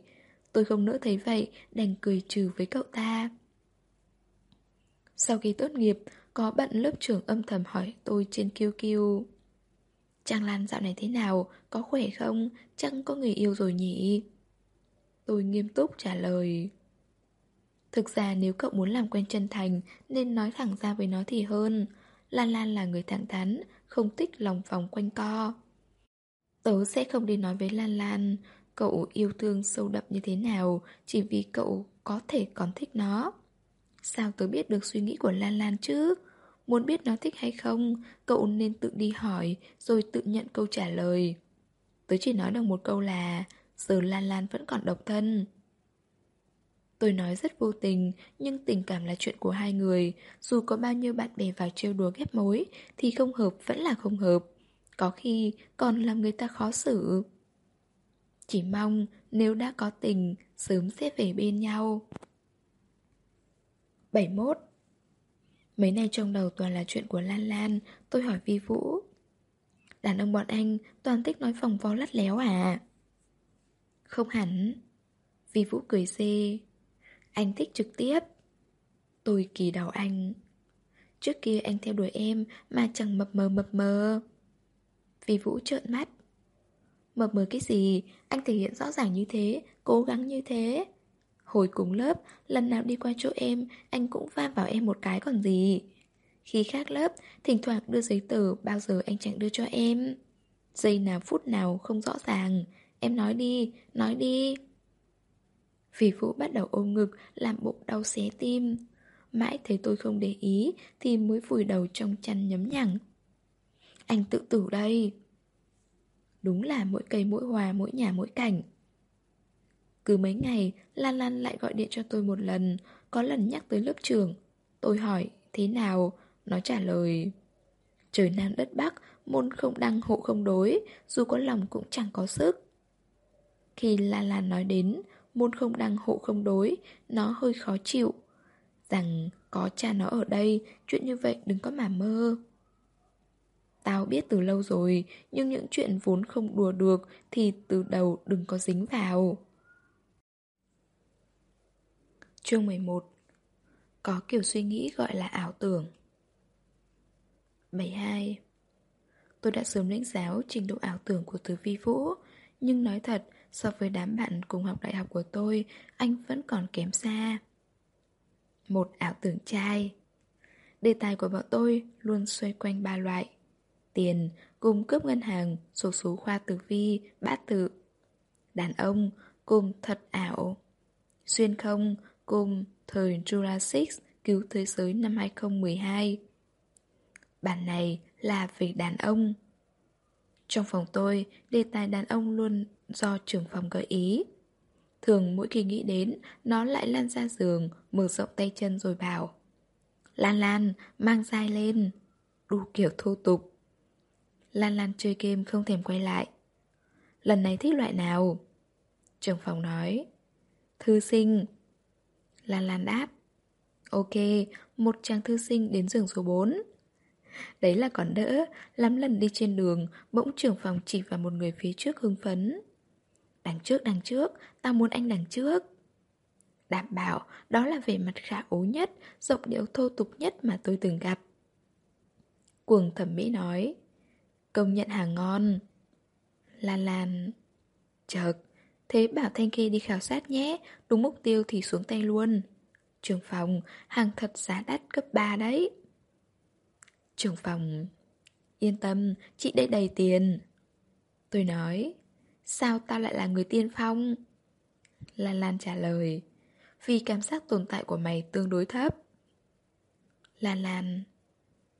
Tôi không nỡ thấy vậy, đành cười trừ với cậu ta. Sau khi tốt nghiệp, có bạn lớp trưởng âm thầm hỏi tôi trên QQ. Trang Lan dạo này thế nào, có khỏe không, chẳng có người yêu rồi nhỉ? Tôi nghiêm túc trả lời. Thực ra nếu cậu muốn làm quen chân thành nên nói thẳng ra với nó thì hơn. Lan Lan là người thẳng thắn, không thích lòng vòng quanh co. Tớ sẽ không đi nói với Lan Lan, Cậu yêu thương sâu đậm như thế nào Chỉ vì cậu có thể còn thích nó? Sao tớ biết được suy nghĩ của Lan Lan chứ? Muốn biết nó thích hay không, Cậu nên tự đi hỏi Rồi tự nhận câu trả lời. Tớ chỉ nói được một câu là, Giờ Lan Lan vẫn còn độc thân. Tôi nói rất vô tình, Nhưng tình cảm là chuyện của hai người. Dù có bao nhiêu bạn bè vào trêu đùa ghép mối, Thì không hợp vẫn là không hợp. Có khi còn làm người ta khó xử chỉ mong nếu đã có tình, sớm sẽ về bên nhau. 71 Mấy nay trong đầu toàn là chuyện của Lan Lan, tôi hỏi Vi Vũ. Đàn ông bọn anh toàn thích nói phòng vo lắt léo à? Không hẳn. Vi Vũ cười xê. Anh thích trực tiếp. Tôi kỳ đầu anh. Trước kia anh theo đuổi em mà chẳng mập mờ mập mờ. Vi Vũ trợn mắt. Mập mờ cái gì, anh thể hiện rõ ràng như thế, cố gắng như thế. Hồi cùng lớp, lần nào đi qua chỗ em, anh cũng va vào em một cái còn gì. Khi khác lớp, thỉnh thoảng đưa giấy tờ bao giờ anh chẳng đưa cho em. Giây nào phút nào không rõ ràng. Em nói đi, nói đi. Vì Vũ bắt đầu ôm ngực, làm bụng đau xé tim. Mãi thấy tôi không để ý, thì mới vùi đầu trong chăn nhấm nhẳng. Anh tự tử đây. Đúng là mỗi cây mỗi hòa mỗi nhà mỗi cảnh. Cứ mấy ngày, Lan Lan lại gọi điện cho tôi một lần, Có lần nhắc tới lớp trường. Tôi hỏi, thế nào? Nó trả lời, Trời Nam đất Bắc, Môn không đăng hộ không đối, Dù có lòng cũng chẳng có sức. Khi Lan Lan nói đến Môn không đăng hộ không đối, Nó hơi khó chịu. Rằng có cha nó ở đây, Chuyện như vậy đừng có mà mơ. Tao biết từ lâu rồi, nhưng những chuyện vốn không đùa được thì từ đầu đừng có dính vào. Chương 11 Có kiểu suy nghĩ gọi là ảo tưởng. 72 Tôi đã sớm lĩnh giáo trình độ ảo tưởng của Từ Vi Vũ Nhưng nói thật, So với đám bạn cùng học đại học của tôi Anh vẫn còn kém xa. Một ảo tưởng trai. Đề tài của bọn tôi luôn xoay quanh ba loại. Tiền, cùng cướp ngân hàng, sổ số khoa tử vi, bát tự. Đàn ông, cùng thật ảo. Xuyên không, cùng thời Jurassic cứu thế giới năm 2012 Bản này là về đàn ông. Trong phòng tôi, đề tài đàn ông luôn do trưởng phòng gợi ý. Thường mỗi khi nghĩ đến, nó lại lan ra giường, mở rộng tay chân rồi bảo Lan Lan, mang dai lên. Đủ kiểu thô tục. Lan Lan chơi game không thèm quay lại. Lần này thích loại nào? Trưởng phòng nói. Thư sinh. Lan Lan đáp. Ok, một chàng thư sinh đến giường số 4 Đấy là còn đỡ Lắm lần đi trên đường Bỗng trưởng phòng chỉ vào một người phía trước hưng phấn. Đằng trước, đằng trước Tao muốn anh đằng trước. Đảm bảo đó là vẻ mặt khả ố nhất Giọng điệu thô tục nhất mà tôi từng gặp. Cuồng thẩm mỹ nói. Công nhận hàng ngon. Lan Lan, Chợt, Thế bảo Thanh Khê đi khảo sát nhé, Đúng mục tiêu thì xuống tay luôn. Trường phòng, Hàng thật giá đắt cấp 3 đấy. Trường phòng, Yên tâm, Chị đây đầy tiền. Tôi nói, Sao tao lại là người tiên phong? Lan Lan trả lời, Vì cảm giác tồn tại của mày tương đối thấp. Lan Lan,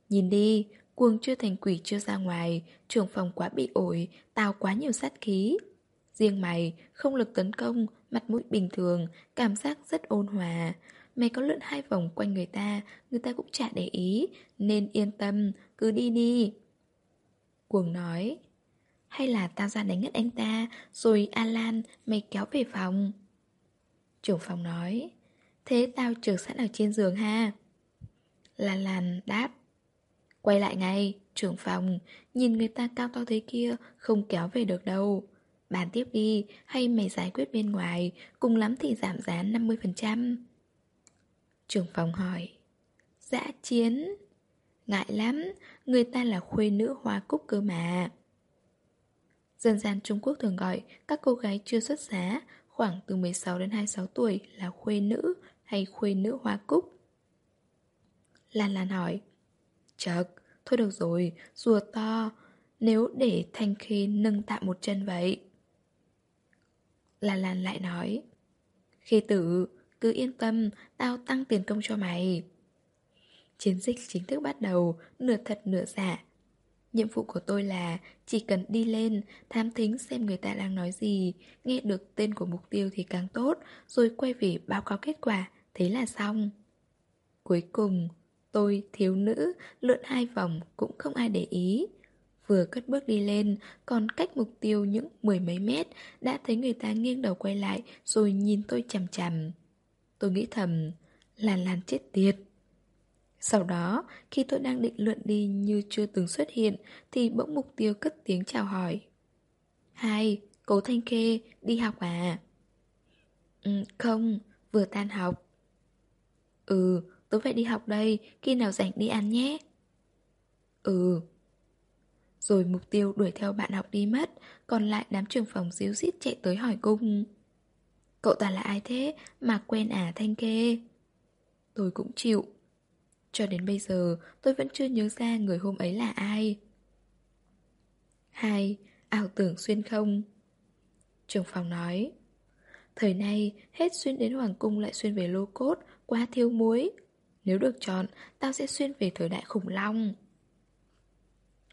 Nhìn đi Cuồng chưa thành quỷ chưa ra ngoài Trường phòng quá bị ổi Tao quá nhiều sát khí Riêng mày, không lực tấn công, mặt mũi bình thường, cảm giác rất ôn hòa. Mày có lượn hai vòng quanh người ta, người ta cũng chả để ý, nên yên tâm, cứ đi đi. Cuồng nói, hay là tao ra đánh ngất anh ta, rồi Alan, mày kéo về phòng. Trưởng phòng nói, thế tao chờ sẵn ở trên giường ha. là làn đáp, quay lại ngay, trưởng phòng, nhìn người ta cao to thế kia, không kéo về được đâu. Bàn tiếp đi, hay mày giải quyết bên ngoài, cùng lắm thì giảm giá 50%. Trưởng phòng hỏi. Dã chiến. Ngại lắm, người ta là khuê nữ hoa cúc cơ mà. Dân gian Trung Quốc thường gọi các cô gái chưa xuất giá, khoảng từ 16 đến 26 tuổi là khuê nữ hay khuê nữ hoa cúc. Lan Lan hỏi. Chật, thôi được rồi, rùa to, nếu để Thanh Khê nâng tạm một chân vậy. Lan Lan lại nói. Khi tử, cứ yên tâm, tao tăng tiền công cho mày. Chiến dịch chính thức bắt đầu, nửa thật nửa giả. Nhiệm vụ của tôi là chỉ cần đi lên, tham thính xem người ta đang nói gì, nghe được tên của mục tiêu thì càng tốt, rồi quay về báo cáo kết quả, thế là xong. Cuối cùng, tôi, thiếu nữ, lượn hai vòng cũng không ai để ý. Vừa cất bước đi lên, còn cách mục tiêu những mười mấy mét, đã thấy người ta nghiêng đầu quay lại rồi nhìn tôi chằm chằm. Tôi nghĩ thầm, là làn chết tiệt. Sau đó, khi tôi đang định lượn đi như chưa từng xuất hiện, thì bỗng mục tiêu cất tiếng chào hỏi. Hai, cố Thanh Khê, đi học à? Ừ, không, vừa tan học. Ừ, tôi phải đi học đây, khi nào rảnh đi ăn nhé. Ừ. Rồi mục tiêu đuổi theo bạn học đi mất Còn lại đám trường phòng díu dít chạy tới hỏi cung Cậu ta là ai thế mà quen à Thanh Kê Tôi cũng chịu Cho đến bây giờ tôi vẫn chưa nhớ ra người hôm ấy là ai Hai, ảo tưởng xuyên không Trường phòng nói Thời nay, hết xuyên đến Hoàng Cung lại xuyên về lô cốt, quá thiếu muối. Nếu được chọn, tao sẽ xuyên về thời đại khủng long.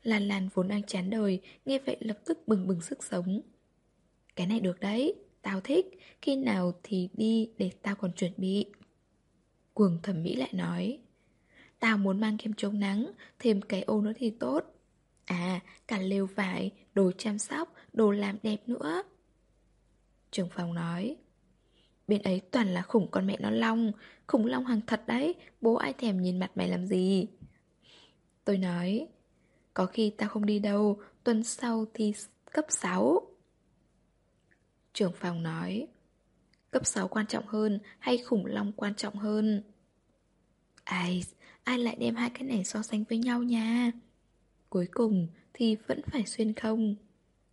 Lan Lan vốn đang chán đời, nghe vậy lập tức bừng bừng sức sống. Cái này được đấy, tao thích, khi nào thì đi để tao còn chuẩn bị. Cuồng thẩm mỹ lại nói, tao muốn mang kem chống nắng, thêm cái ô nữa thì tốt. À, cả lều vải, đồ chăm sóc, đồ làm đẹp nữa. Trường phòng nói, bên ấy toàn là khủng con mẹ nó long, khủng long hàng thật đấy, bố ai thèm nhìn mặt mày làm gì. Tôi nói, có khi tao không đi đâu, tuần sau thì cấp 6. Trưởng phòng nói, cấp 6 quan trọng hơn hay khủng long quan trọng hơn? Ai, ai lại đem hai cái này so sánh với nhau nha? Cuối cùng thì vẫn phải xuyên không.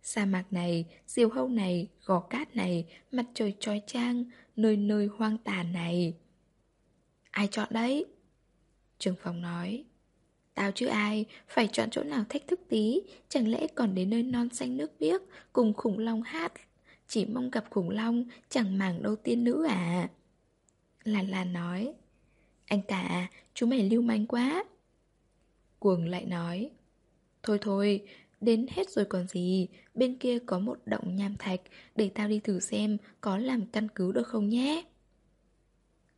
Sa mạc này, diều hâu này, gò cát này, mặt trời trói trang, nơi nơi hoang tàn này. Ai chọn đấy? Trường phòng nói. Tao chứ ai, phải chọn chỗ nào thách thức tí, chẳng lẽ còn đến nơi non xanh nước biếc, cùng khủng long hát. Chỉ mong gặp khủng long, chẳng màng đâu tiên nữ à. Lan Lan nói. Anh cả, chú mày lưu manh quá. Cuồng lại nói. Thôi thôi, đến hết rồi còn gì, bên kia có một động nham thạch, để tao đi thử xem có làm căn cứ được không nhé.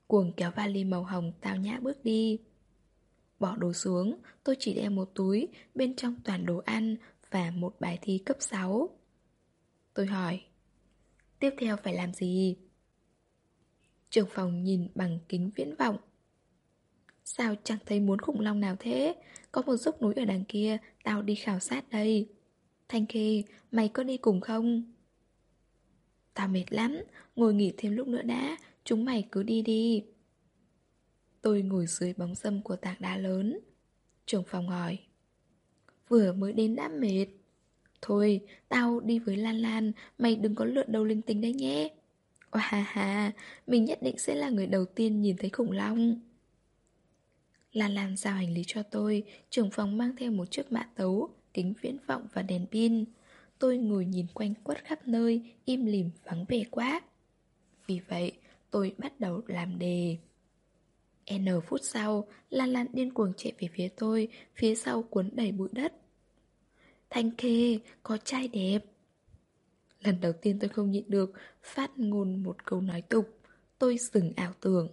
Cuồng kéo vali màu hồng tao nhã bước đi. Bỏ đồ xuống, tôi chỉ đem một túi, bên trong toàn đồ ăn và một bài thi cấp 6. Tôi hỏi, tiếp theo phải làm gì? Trường phòng nhìn bằng kính viễn vọng. Sao chẳng thấy muốn khủng long nào thế? Có một dốc núi ở đằng kia, tao đi khảo sát đây. Thanh Khê, mày có đi cùng không? Tao mệt lắm, ngồi nghỉ thêm lúc nữa đã, chúng mày cứ đi đi. Tôi ngồi dưới bóng dâm của tảng đá lớn. Trưởng phòng hỏi. Vừa mới đến đã mệt. Thôi, tao đi với Lan Lan, mày đừng có lượn đầu linh tinh đấy nhé. Ồ hà, mình nhất định sẽ là người đầu tiên nhìn thấy khủng long. Lan Lan giao hành lý cho tôi, trưởng phòng mang theo một chiếc mã tấu, kính viễn vọng và đèn pin. Tôi ngồi nhìn quanh quất khắp nơi, im lìm vắng vẻ quá. Vì vậy, tôi bắt đầu làm đề. N phút sau, Lan Lan điên cuồng chạy về phía tôi, phía sau cuốn đầy bụi đất. Thanh Khê, có trai đẹp. Lần đầu tiên tôi không nhịn được, phát ngôn một câu nói tục. Tôi dừng ảo tưởng.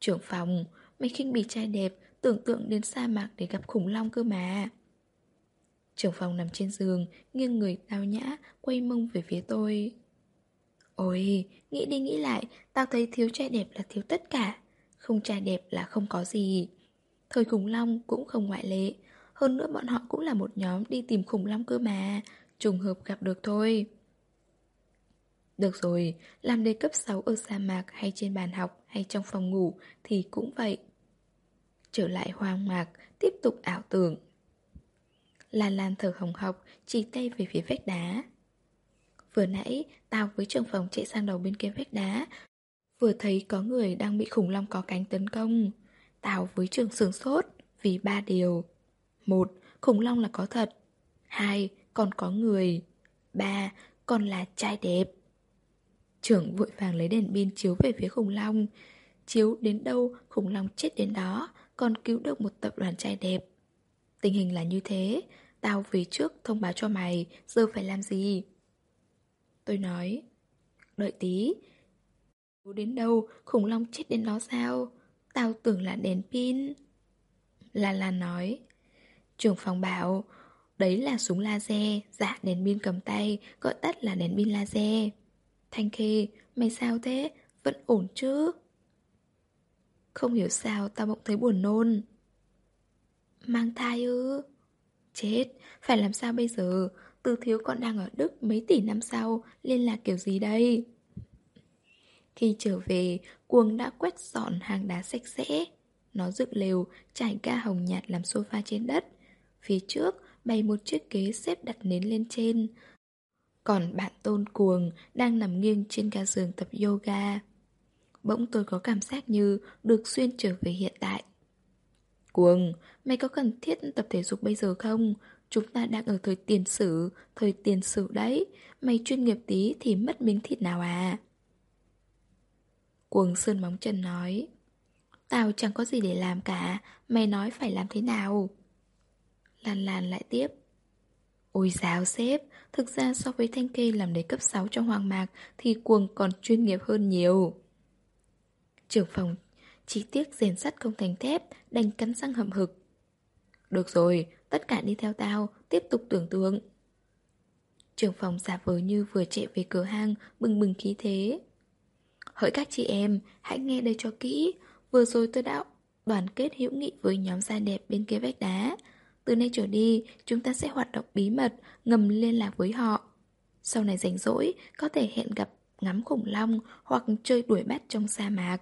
Trưởng phòng, mày khinh bỉ trai đẹp, tưởng tượng đến sa mạc để gặp khủng long cơ mà. Trưởng phòng nằm trên giường, nghiêng người tao nhã, quay mông về phía tôi. Ôi, nghĩ đi nghĩ lại, tao thấy thiếu trai đẹp là thiếu tất cả. Không trai đẹp là không có gì. Thời khủng long cũng không ngoại lệ. Hơn nữa bọn họ cũng là một nhóm đi tìm khủng long cơ mà. Trùng hợp gặp được thôi. Được rồi, làm đề cấp 6 ở sa mạc hay trên bàn học hay trong phòng ngủ thì cũng vậy. Trở lại hoang mạc, tiếp tục ảo tưởng. Lan Lan thở hồng hộc, chỉ tay về phía vách đá. Vừa nãy, tao với trường phòng chạy sang đầu bên kia vách đá, vừa thấy có người đang bị khủng long có cánh tấn công. Tao với trường sướng sốt vì ba điều. Một, khủng long là có thật. Hai, còn có người. Ba, còn là trai đẹp. Trưởng vội vàng lấy đèn pin chiếu về phía khủng long. Chiếu đến đâu, khủng long chết đến đó, còn cứu được một tập đoàn trai đẹp. Tình hình là như thế, tao về trước thông báo cho mày, giờ phải làm gì? Tôi nói, đợi tí. Đến đâu, khủng long chết đến đó sao? Tao tưởng là đèn pin. La La nói, trưởng phòng bảo, đấy là súng laser, dạ đèn pin cầm tay, gọi tắt là đèn pin laser. Thanh Khê, mày sao thế? Vẫn ổn chứ? Không hiểu sao tao bỗng thấy buồn nôn. Mang thai ư? Chết, phải làm sao bây giờ? Từ thiếu còn đang ở Đức mấy tỷ năm sau, liên lạc kiểu gì đây? Khi trở về, cuồng đã quét dọn hàng đá sạch sẽ. Nó dựng lều, trải ga hồng nhạt làm sofa trên đất. Phía trước, bày một chiếc ghế xếp đặt nến lên trên. Còn bạn tôn cuồng đang nằm nghiêng trên ga giường tập yoga. Bỗng tôi có cảm giác như được xuyên trở về hiện tại. Cuồng, mày có cần thiết tập thể dục bây giờ không? Chúng ta đang ở thời tiền sử, thời tiền sử đấy. Mày chuyên nghiệp tí thì mất miếng thịt nào à? Cuồng sơn móng chân nói. Tao chẳng có gì để làm cả, mày nói phải làm thế nào? Lan Lan lại tiếp. Ôi giáo sếp, thực ra so với thanh kê làm đề cấp 6 trong hoàng mạc thì cuồng còn chuyên nghiệp hơn nhiều. Trưởng phòng chỉ tiếc rèn sắt không thành thép, đành cắn răng hậm hực. Được rồi, tất cả đi theo tao, tiếp tục tưởng tượng. Trưởng phòng giả vờ như vừa chạy về cửa hang, bừng bừng khí thế. Hỡi các chị em, hãy nghe đây cho kỹ. Vừa rồi tôi đã đoàn kết hữu nghị với nhóm da đẹp bên kia vách đá. Từ nay trở đi, chúng ta sẽ hoạt động bí mật, ngầm liên lạc với họ. Sau này rảnh rỗi, có thể hẹn gặp ngắm khủng long hoặc chơi đuổi bắt trong sa mạc.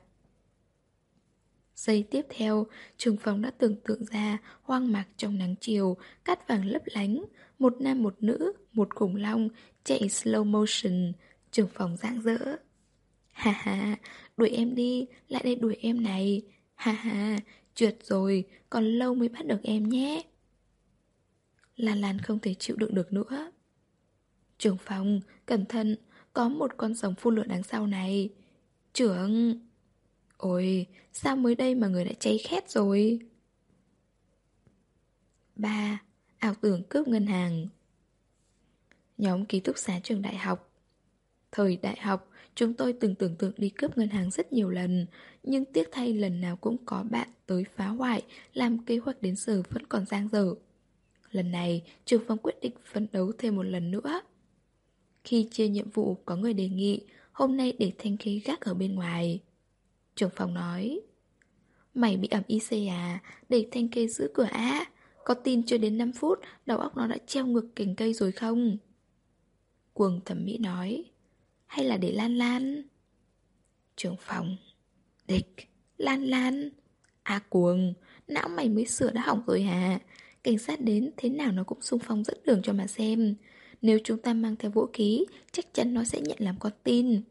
Giây tiếp theo, Trường Phong đã tưởng tượng ra hoang mạc trong nắng chiều, cát vàng lấp lánh, một nam một nữ, một khủng long, chạy slow motion, Trường Phong rạng rỡ. Ha ha, đuổi em đi, lại đây đuổi em này. Ha ha, trượt rồi, còn lâu mới bắt được em nhé. Lan Lan không thể chịu đựng được nữa. Trường Phong, cẩn thận, có một con rồng phun lửa đằng sau này. Trưởng... Ôi, sao mới đây mà người đã cháy khét rồi? 3. Ảo tưởng cướp ngân hàng Nhóm ký túc xá trường đại học Thời đại học, chúng tôi từng tưởng tượng đi cướp ngân hàng rất nhiều lần, nhưng tiếc thay lần nào cũng có bạn tới phá hoại, làm kế hoạch đến giờ vẫn còn giang dở. Lần này, Trường Phong quyết định phấn đấu thêm một lần nữa. Khi chia nhiệm vụ có người đề nghị, hôm nay để thanh khí gác ở bên ngoài. Trường phòng nói. Mày bị ẩm IC à? Để thanh kê giữ cửa á Có tin chưa đến 5 phút, Đầu óc nó đã treo ngược cành cây rồi không? Cuồng thẩm mỹ nói. Hay là để lan lan? Trường phòng Địch. Lan lan. À cuồng. Não mày mới sửa đã hỏng rồi hả? Cảnh sát đến, thế nào nó cũng xung phong dẫn đường cho mà xem. Nếu chúng ta mang theo vũ khí, Chắc chắn nó sẽ nhận làm con tin.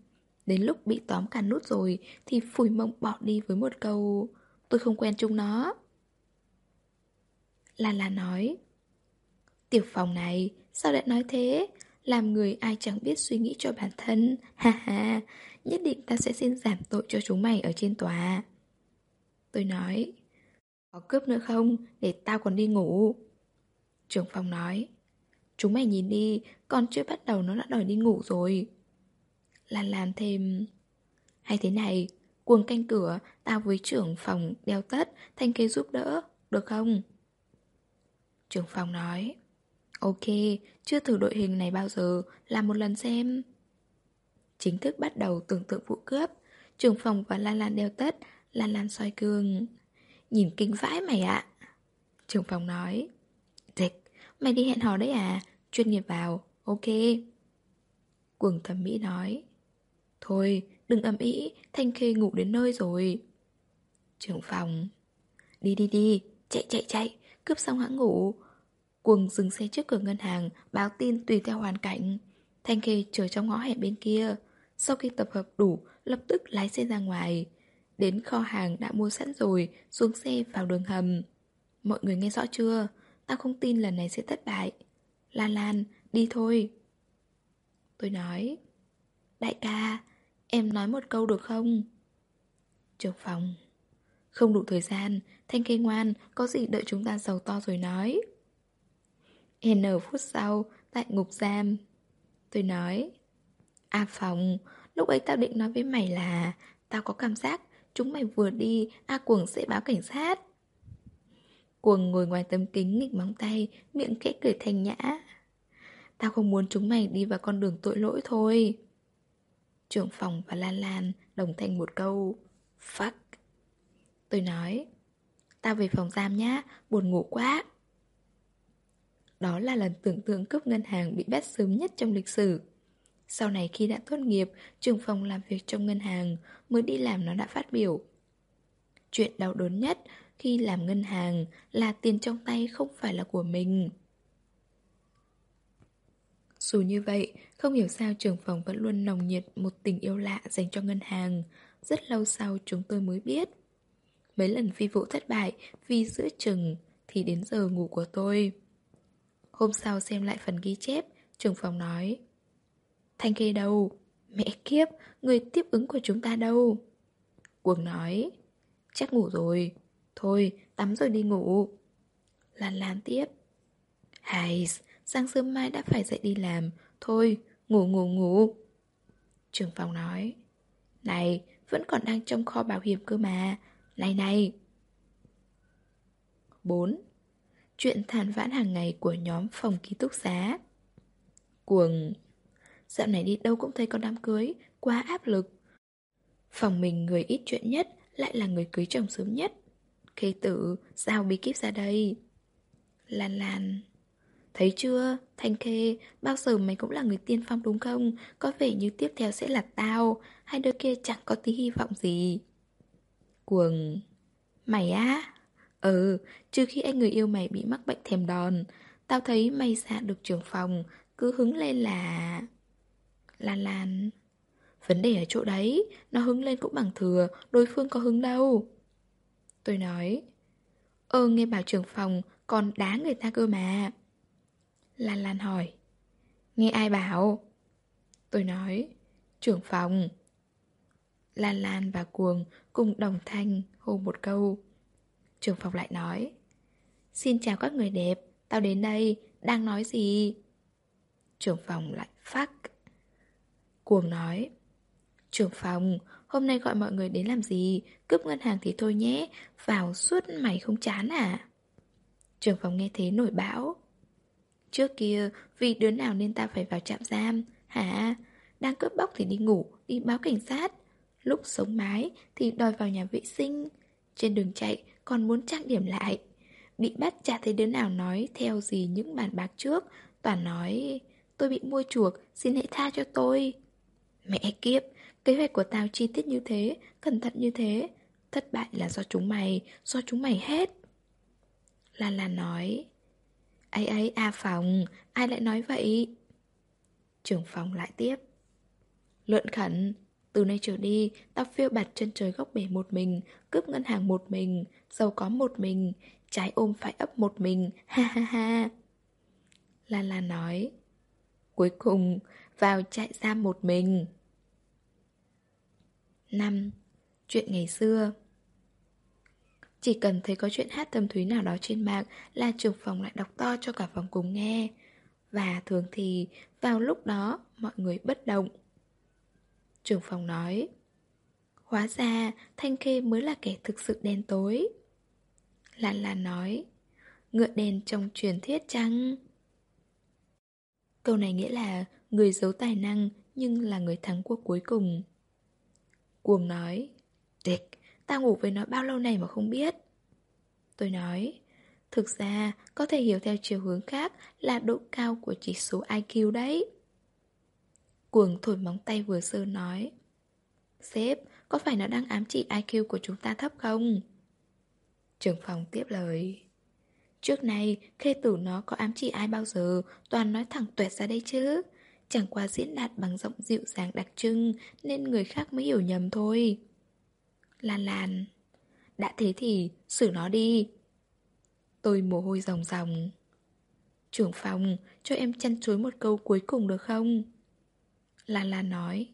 Đến lúc bị tóm cả nút rồi Thì phủi mông bỏ đi với một câu, Tôi không quen chúng nó. Lan Lan nói, Tiểu phòng này, Sao lại nói thế? Làm người ai chẳng biết suy nghĩ cho bản thân. Ha ha, Nhất định ta sẽ xin giảm tội cho chúng mày ở trên tòa. Tôi nói, Có cướp nữa không? Để tao còn đi ngủ. Trường phòng nói, Chúng mày nhìn đi Còn chưa bắt đầu nó đã đòi đi ngủ rồi. Lan Lan thêm. Hay thế này, Cuồng canh cửa, Tao với trưởng phòng đeo tất, Thanh kế giúp đỡ, Được không? Trưởng phòng nói, Ok, Chưa thử đội hình này bao giờ, Làm một lần xem. Chính thức bắt đầu tưởng tượng vụ cướp, Trưởng phòng và Lan Lan đeo tất, Lan Lan soi gương. Nhìn kinh vãi mày ạ. Trưởng phòng nói, Dịch, Mày đi hẹn hò đấy à Chuyên nghiệp vào, Ok. Cuồng thẩm mỹ nói Thôi, đừng ầm ĩ, Thanh Khê ngủ đến nơi rồi. Trưởng phòng. Đi đi đi, chạy chạy chạy, cướp xong hãng ngủ. Cuồng dừng xe trước cửa ngân hàng, báo tin tùy theo hoàn cảnh. Thanh Khê chờ trong ngõ hẻm bên kia. Sau khi tập hợp đủ, lập tức lái xe ra ngoài. Đến kho hàng đã mua sẵn rồi, xuống xe vào đường hầm. Mọi người nghe rõ chưa? Tao không tin lần này sẽ thất bại. Lan Lan, đi thôi. Tôi nói. Đại ca, em nói một câu được không? Trưởng phòng Không đủ thời gian, Thanh kê ngoan, có gì đợi chúng ta giàu to rồi nói. N phút sau, tại ngục giam. Tôi nói À phòng, lúc ấy tao định nói với mày là Tao có cảm giác chúng mày vừa đi A Cuồng sẽ báo cảnh sát. Cuồng ngồi ngoài tấm kính nghịch móng tay, miệng kẽ cười thanh nhã. Tao không muốn chúng mày đi vào con đường tội lỗi thôi. Trưởng phòng và Lan Lan đồng thanh một câu. Fuck. Tôi nói Tao về phòng giam nhá, buồn ngủ quá. Đó là lần tưởng tượng cướp ngân hàng bị bắt sớm nhất trong lịch sử. Sau này khi đã tốt nghiệp, trưởng phòng làm việc trong ngân hàng Mới đi làm nó đã phát biểu. Chuyện đau đớn nhất khi làm ngân hàng là tiền trong tay không phải là của mình. Dù như vậy, không hiểu sao trưởng phòng vẫn luôn nồng nhiệt một tình yêu lạ dành cho ngân hàng. Rất lâu sau chúng tôi mới biết. Mấy lần phi vụ thất bại vì giữa chừng thì đến giờ ngủ của tôi. Hôm sau xem lại phần ghi chép, trưởng phòng nói Thanh khê đâu? Mẹ kiếp, người tiếp ứng của chúng ta đâu? Cuồng nói Chắc ngủ rồi Thôi, tắm rồi đi ngủ Lan lan tiếp Hay, Sáng sớm mai đã phải dậy đi làm Thôi, ngủ ngủ ngủ. Trường phòng nói Này, vẫn còn đang trong kho bảo hiểm cơ mà. Này này. 4. Chuyện than vãn hàng ngày của nhóm phòng ký túc xá. Cuồng. Dạo này đi đâu cũng thấy con đám cưới Quá áp lực. Phòng mình người ít chuyện nhất Lại là người cưới chồng sớm nhất. Khê tử, sao bí kíp ra đây? Lan lan. Thấy chưa, Thanh Khê, bao giờ mày cũng là người tiên phong đúng không? Có vẻ như tiếp theo sẽ là tao, hai đứa kia chẳng có tí hy vọng gì. Cuồng, Mày á? Ừ, trừ khi anh người yêu mày bị mắc bệnh thèm đòn Tao thấy mày ra được trưởng phòng Cứ hứng lên là... Lan Lan Vấn đề ở chỗ đấy Nó hứng lên cũng bằng thừa Đối phương có hứng đâu Tôi nói Ơ nghe bảo trưởng phòng Còn đá người ta cơ mà Lan Lan hỏi. Nghe ai bảo? Tôi nói, Trưởng phòng. Lan Lan và Cuồng cùng đồng thanh hô một câu. Trưởng phòng lại nói. Xin chào các người đẹp, Tao đến đây, Đang nói gì? Trưởng phòng lại phát Cuồng nói. Trưởng phòng, Hôm nay gọi mọi người đến làm gì? Cướp ngân hàng thì thôi nhé, Vào suốt mày không chán à? Trưởng phòng nghe thế nổi bão. Trước kia Vì đứa nào nên ta phải vào trạm giam? Hả? Đang cướp bóc thì đi ngủ Đi báo cảnh sát. Lúc sống mái thì đòi vào nhà vệ sinh. Trên đường chạy còn muốn trang điểm lại. Bị bắt chả thấy đứa nào nói theo gì những bàn bạc trước. Toàn nói Tôi bị mua chuộc, xin hãy tha cho tôi. Mẹ kiếp, kế hoạch của tao chi tiết như thế, cẩn thận như thế. Thất bại là do chúng mày, do chúng mày hết. Lan Lan nói ấy ấy A Phòng, ai lại nói vậy? Trưởng phòng lại tiếp Luận khẩn, từ nay trở đi, tao phiêu bạt chân trời góc bể một mình, cướp ngân hàng một mình, giàu có một mình, trái ôm phải ấp một mình, ha ha ha. Lan Lan nói, cuối cùng vào trại giam một mình. năm Chuyện ngày xưa chỉ cần thấy có chuyện hát thâm thúy nào đó trên mạng là trưởng phòng lại đọc to cho cả phòng cùng nghe. Và thường thì vào lúc đó mọi người bất động. Trưởng phòng nói Hóa ra Thanh Khê mới là kẻ thực sự đen tối Lan Lan nói Ngựa đen trong truyền thuyết chăng? Câu này nghĩa là người giấu tài năng nhưng là người thắng cuộc cuối cùng. Cuồng nói Địch, ta ngủ với nó bao lâu này mà không biết. Tôi nói Thực ra có thể hiểu theo chiều hướng khác là độ cao của chỉ số IQ đấy. Cuồng thổi móng tay vừa sơ nói Sếp, có phải nó đang ám chỉ IQ của chúng ta thấp không? Trưởng phòng tiếp lời Trước này, khê tử nó có ám chỉ ai bao giờ Toàn nói thẳng tuẹt ra đây chứ Chẳng qua diễn đạt bằng giọng dịu dàng đặc trưng Nên người khác mới hiểu nhầm thôi Lan lan. Đã thế thì xử nó đi. Tôi mồ hôi ròng ròng. Trưởng phòng Cho em chăn chối một câu cuối cùng được không? Lan Lan nói.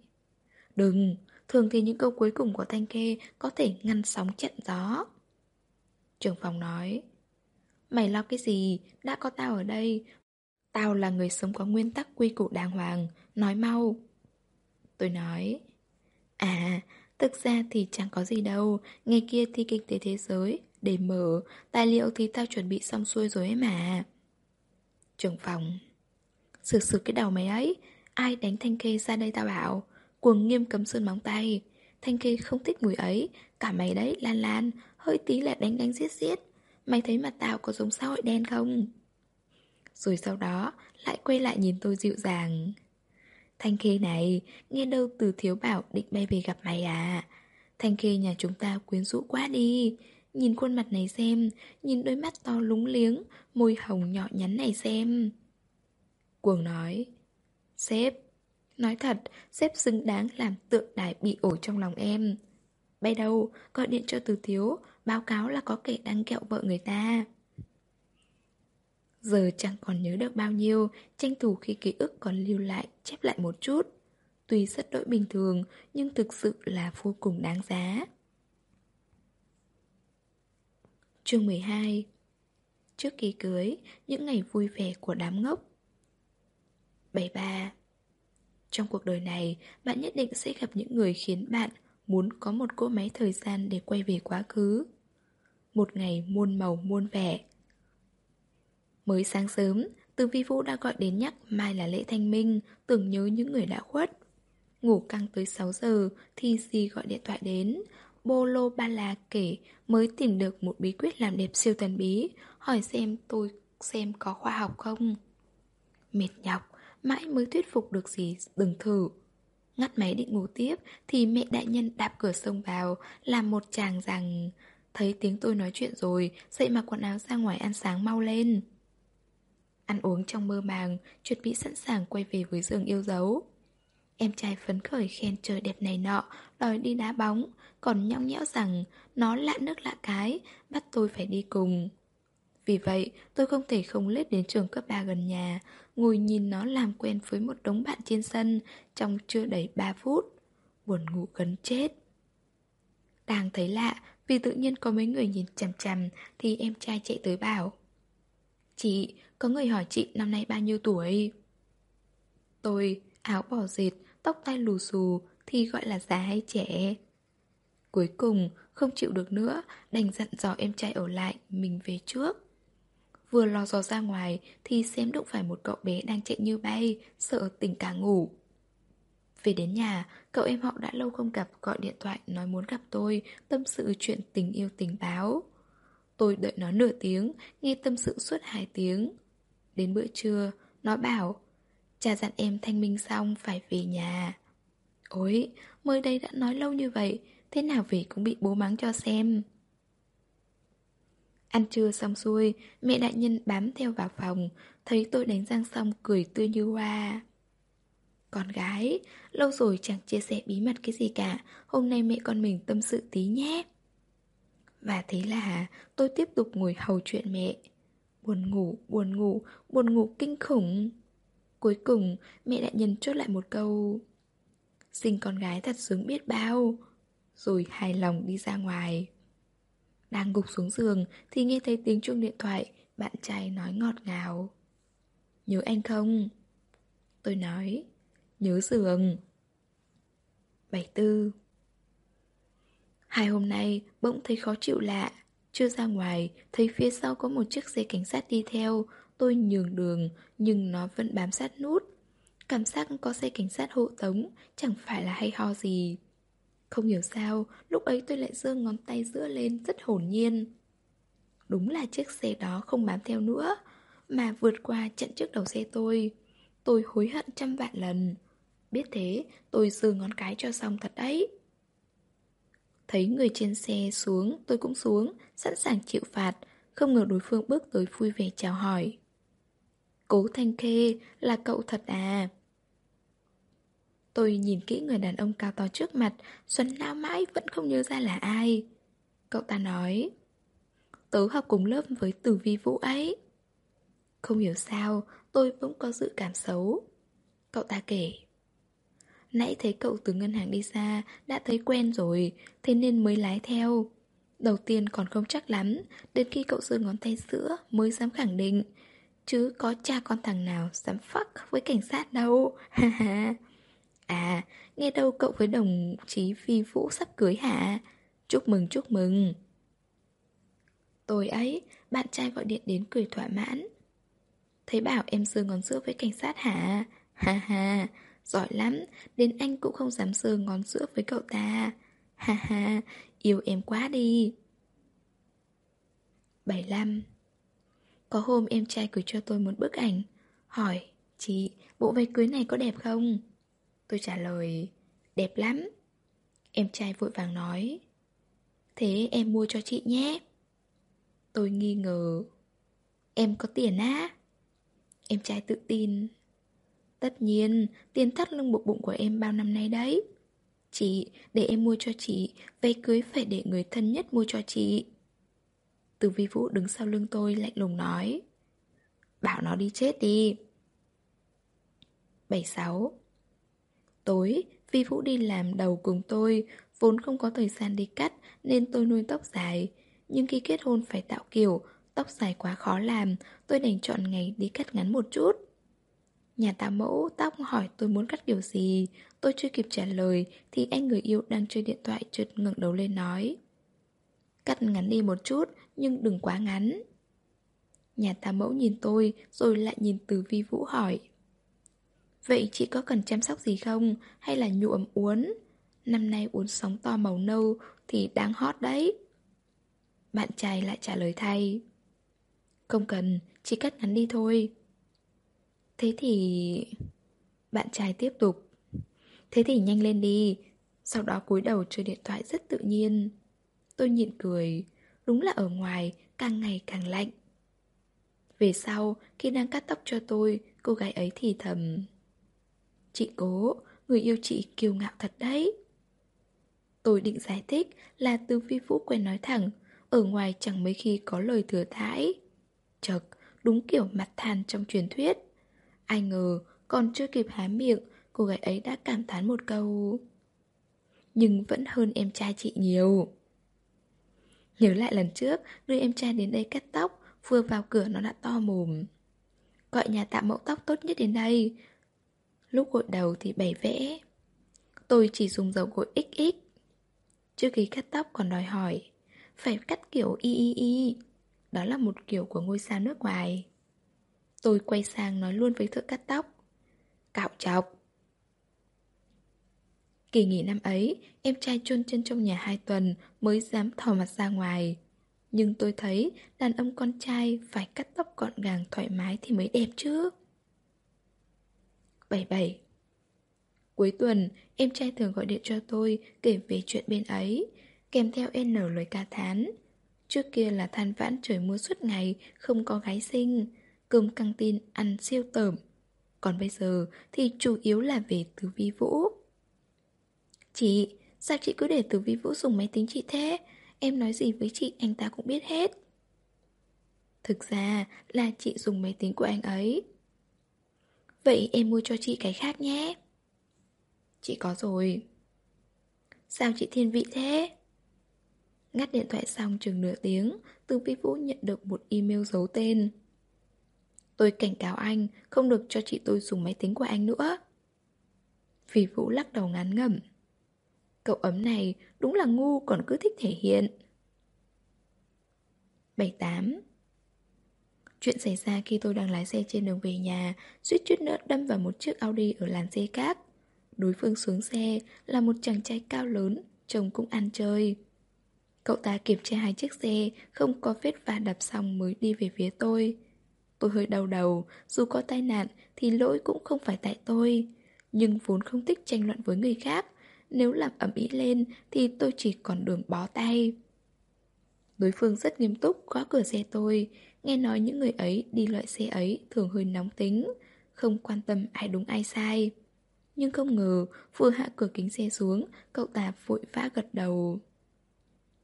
Đừng, thường thì những câu cuối cùng của Thanh Kê có thể ngăn sóng chặn gió. trưởng phòng nói. Mày lo cái gì, đã có tao ở đây. Tao là người sống có nguyên tắc quy củ đàng hoàng, nói mau. Tôi nói. À, thực ra thì chẳng có gì đâu, ngày kia thi kinh tế thế giới, để mở, tài liệu thì tao chuẩn bị xong xuôi rồi ấy mà. Trưởng phòng. Sử sử cái đầu mày ấy, Ai đánh Thanh Khê ra đây tao bảo. Cuồng nghiêm cấm sơn móng tay. Thanh Khê không thích mùi ấy. Cả mày đấy Lan Lan. Hơi tí là đánh đánh giết giết. Mày thấy mặt tao có giống xã hội đen không? Rồi sau đó Lại quay lại nhìn tôi dịu dàng. Thanh Khê này Nghe đâu từ thiếu bảo định bay về gặp mày à Thanh Khê nhà chúng ta quyến rũ quá đi Nhìn khuôn mặt này xem Nhìn đôi mắt to lúng liếng Môi hồng nhỏ nhắn này xem Cuồng nói Sếp, nói thật, sếp xứng đáng làm tượng đài bị ổi trong lòng em. Bay đâu, gọi điện cho từ thiếu, báo cáo là có kẻ đang kẹo vợ người ta. Giờ chẳng còn nhớ được bao nhiêu, tranh thủ khi ký ức còn lưu lại, chép lại một chút. Tuy rất đỗi bình thường, nhưng thực sự là vô cùng đáng giá. Chương 12 Trước kỳ cưới, những ngày vui vẻ của đám ngốc 73 Trong cuộc đời này, bạn nhất định sẽ gặp những người khiến bạn muốn có một cỗ máy thời gian để quay về quá khứ. Một ngày muôn màu muôn vẻ. Mới sáng sớm, Từ Vi Vũ đã gọi đến nhắc mai là lễ thanh minh, tưởng nhớ những người đã khuất. Ngủ căng tới 6 giờ thì Di gọi điện thoại đến. Bolo Ba La kể mới tìm được một bí quyết làm đẹp siêu thần bí, hỏi xem tôi xem có khoa học không. Mệt nhọc, mãi mới thuyết phục được gì đừng thử. Ngắt máy định ngủ tiếp thì mẹ đại nhân đạp cửa sông vào làm một chàng rằng Thấy tiếng tôi nói chuyện rồi, dậy mặc quần áo ra ngoài ăn sáng mau lên. Ăn uống trong mơ màng, chuẩn bị sẵn sàng quay về với giường yêu dấu. Em trai phấn khởi khen trời đẹp này nọ, đòi đi đá bóng, còn nhõng nhẽo rằng nó lạ nước lạ cái, bắt tôi phải đi cùng. Vì vậy, tôi không thể không lết đến trường cấp 3 gần nhà, ngồi nhìn nó làm quen với một đống bạn trên sân trong chưa đầy 3 phút. Buồn ngủ gần chết. Đang thấy lạ, vì tự nhiên có mấy người nhìn chằm chằm thì em trai chạy tới bảo. Chị, có người hỏi chị năm nay bao nhiêu tuổi? Tôi, áo bỏ dệt, tóc tai lù xù thì gọi là già hay trẻ? Cuối cùng, không chịu được nữa, đành dặn dò em trai ở lại, mình về trước. Vừa lò dò ra ngoài thì xem đụng phải một cậu bé đang chạy như bay, sợ tỉnh cả ngủ. Về đến nhà, cậu em họ đã lâu không gặp gọi điện thoại nói muốn gặp tôi, tâm sự chuyện tình yêu tình báo. Tôi đợi nó nửa tiếng, nghe tâm sự suốt hai tiếng. Đến bữa trưa, nó bảo, cha dặn em thanh minh xong phải về nhà. Ôi, mới đây đã nói lâu như vậy, thế nào về cũng bị bố mắng cho xem. Ăn trưa xong xuôi, mẹ đại nhân bám theo vào phòng, thấy tôi đánh răng xong cười tươi như hoa. Con gái, lâu rồi chẳng chia sẻ bí mật cái gì cả, hôm nay mẹ con mình tâm sự tí nhé. Và thế là tôi tiếp tục ngồi hầu chuyện mẹ. Buồn ngủ, buồn ngủ, buồn ngủ kinh khủng. Cuối cùng, mẹ đại nhân chốt lại một câu. Sinh con gái thật sướng biết bao. Rồi hài lòng đi ra ngoài. Đang gục xuống giường thì nghe thấy tiếng chuông điện thoại, bạn trai nói ngọt ngào. Nhớ anh không? Tôi nói, nhớ giường. 74 Hai hôm nay bỗng thấy khó chịu lạ chưa ra ngoài, Thấy phía sau có một chiếc xe cảnh sát đi theo. Tôi nhường đường, Nhưng nó vẫn bám sát nút. Cảm giác có xe cảnh sát hộ tống Chẳng phải là hay ho gì. Không hiểu sao, Lúc ấy tôi lại giương ngón tay giữa lên, Rất hồn nhiên. Đúng là chiếc xe đó không bám theo nữa, Mà vượt qua chặn trước đầu xe tôi. Tôi hối hận trăm vạn lần. Biết thế, tôi giơ ngón cái cho xong thật đấy. Thấy người trên xe xuống, tôi cũng xuống, sẵn sàng chịu phạt. Không ngờ đối phương bước tới vui vẻ chào hỏi. Cố Thanh Khê, là cậu thật à? Tôi nhìn kỹ người đàn ông cao to trước mặt, Xuân não mãi vẫn không nhớ ra là ai. Cậu ta nói, tớ học cùng lớp với tử vi vũ ấy. Không hiểu sao, tôi vẫn có dự cảm xấu. Cậu ta kể. Nãy thấy cậu từ ngân hàng đi ra Đã thấy quen rồi, Thế nên mới lái theo. Đầu tiên còn không chắc lắm, Đến khi cậu giơ ngón tay giữa mới dám khẳng định. Chứ có cha con thằng nào dám fuck với cảnh sát đâu, Ha ha. À nghe đâu cậu với đồng chí Phi Vũ sắp cưới hả? Chúc mừng chúc mừng. Tôi ấy, Bạn trai gọi điện đến cười thỏa mãn. Thấy bảo em giơ ngón giữa với cảnh sát hả? Ha ha. Giỏi lắm, đến anh cũng không dám sờ ngón giữa với cậu ta. Ha ha, yêu em quá đi. 75 Có hôm em trai gửi cho tôi một bức ảnh. Hỏi, chị, bộ váy cưới này có đẹp không? Tôi trả lời, đẹp lắm. Em trai vội vàng nói Thế em mua cho chị nhé. Tôi nghi ngờ Em có tiền á? Em trai tự tin Tất nhiên, tiền thắt lưng buộc bụng của em bao năm nay đấy. Chị, để em mua cho chị, váy cưới phải để người thân nhất mua cho chị. Từ vi vũ đứng sau lưng tôi lạnh lùng nói. Bảo nó đi chết đi. 76 Tối, Vi Vũ đi làm đầu cùng tôi, vốn không có thời gian đi cắt nên tôi nuôi tóc dài. Nhưng khi kết hôn phải tạo kiểu, tóc dài quá khó làm, tôi đành chọn ngày đi cắt ngắn một chút. Nhà tạo mẫu tóc hỏi tôi muốn cắt kiểu gì. Tôi chưa kịp trả lời Thì anh người yêu đang chơi điện thoại chợt ngẩng đầu lên nói. Cắt ngắn đi một chút Nhưng đừng quá ngắn. Nhà tạo mẫu nhìn tôi Rồi lại nhìn từ vi vũ hỏi. Vậy chị có cần chăm sóc gì không? Hay là nhuộm uốn? Năm nay uốn sóng to màu nâu Thì đáng hot đấy. Bạn trai lại trả lời thay. Không cần, chỉ cắt ngắn đi thôi. Thế thì... Bạn trai tiếp tục Thế thì nhanh lên đi Sau đó cúi đầu chơi điện thoại rất tự nhiên Tôi nhịn cười đúng là ở ngoài càng ngày càng lạnh. Về sau, khi đang cắt tóc cho tôi, cô gái ấy thì thầm. Chị cố, người yêu chị kiêu ngạo thật đấy. Tôi định giải thích là từ phi vũ quen nói thẳng, ở ngoài chẳng mấy khi có lời thừa thãi. Chật, đúng kiểu mặt than trong truyền thuyết. Ai ngờ, còn chưa kịp há miệng, cô gái ấy đã cảm thán một câu. Nhưng vẫn hơn em trai chị nhiều. Nhớ lại lần trước, đưa em trai đến đây cắt tóc, vừa vào cửa nó đã to mồm. Gọi nhà tạo mẫu tóc tốt nhất đến đây. Lúc gội đầu thì bày vẽ. Tôi chỉ dùng dầu gội XX. Trước khi cắt tóc còn đòi hỏi, phải cắt kiểu y y y. Đó là một kiểu của ngôi sao nước ngoài. Tôi quay sang nói luôn với thợ cắt tóc. Cạo chọc. Kỳ nghỉ năm ấy, em trai chôn chân trong nhà hai tuần mới dám thò mặt ra ngoài. Nhưng tôi thấy đàn ông con trai phải cắt tóc gọn gàng thoải mái thì mới đẹp chứ. 77 Cuối tuần, em trai thường gọi điện cho tôi kể về chuyện bên ấy, kèm theo e N lời ca thán. Trước kia là than vãn trời mưa suốt ngày, không có gái sinh, cơm căng tin ăn siêu tởm. Còn bây giờ thì chủ yếu là về từ vi vũ. Chị, sao chị cứ để từ vi vũ dùng máy tính chị thế? Em nói gì với chị anh ta cũng biết hết. Thực ra là chị dùng máy tính của anh ấy. Vậy em mua cho chị cái khác nhé. Chị có rồi. Sao chị thiên vị thế? Ngắt điện thoại xong chừng nửa tiếng, Từ Vi Vũ nhận được một email giấu tên. Tôi cảnh cáo anh không được cho chị tôi dùng máy tính của anh nữa. Vì Vũ lắc đầu ngán ngẩm. Cậu ấm này đúng là ngu còn cứ thích thể hiện. 78 Chuyện xảy ra khi tôi đang lái xe trên đường về nhà, suýt chút nữa đâm vào một chiếc Audi ở làn xe cát. Đối phương xuống xe là một chàng trai cao lớn, trông cũng ăn chơi. Cậu ta kiểm tra hai chiếc xe, không có vết va đập xong mới đi về phía tôi. Tôi hơi đau đầu, dù có tai nạn thì lỗi cũng không phải tại tôi. Nhưng vốn không thích tranh luận với người khác, nếu làm ẩm ý lên thì tôi chỉ còn đường bó tay. Đối phương rất nghiêm túc khóa cửa xe tôi, nghe nói những người ấy đi loại xe ấy thường hơi nóng tính, không quan tâm ai đúng ai sai. Nhưng không ngờ, vừa hạ cửa kính xe xuống, cậu ta vội vã gật đầu.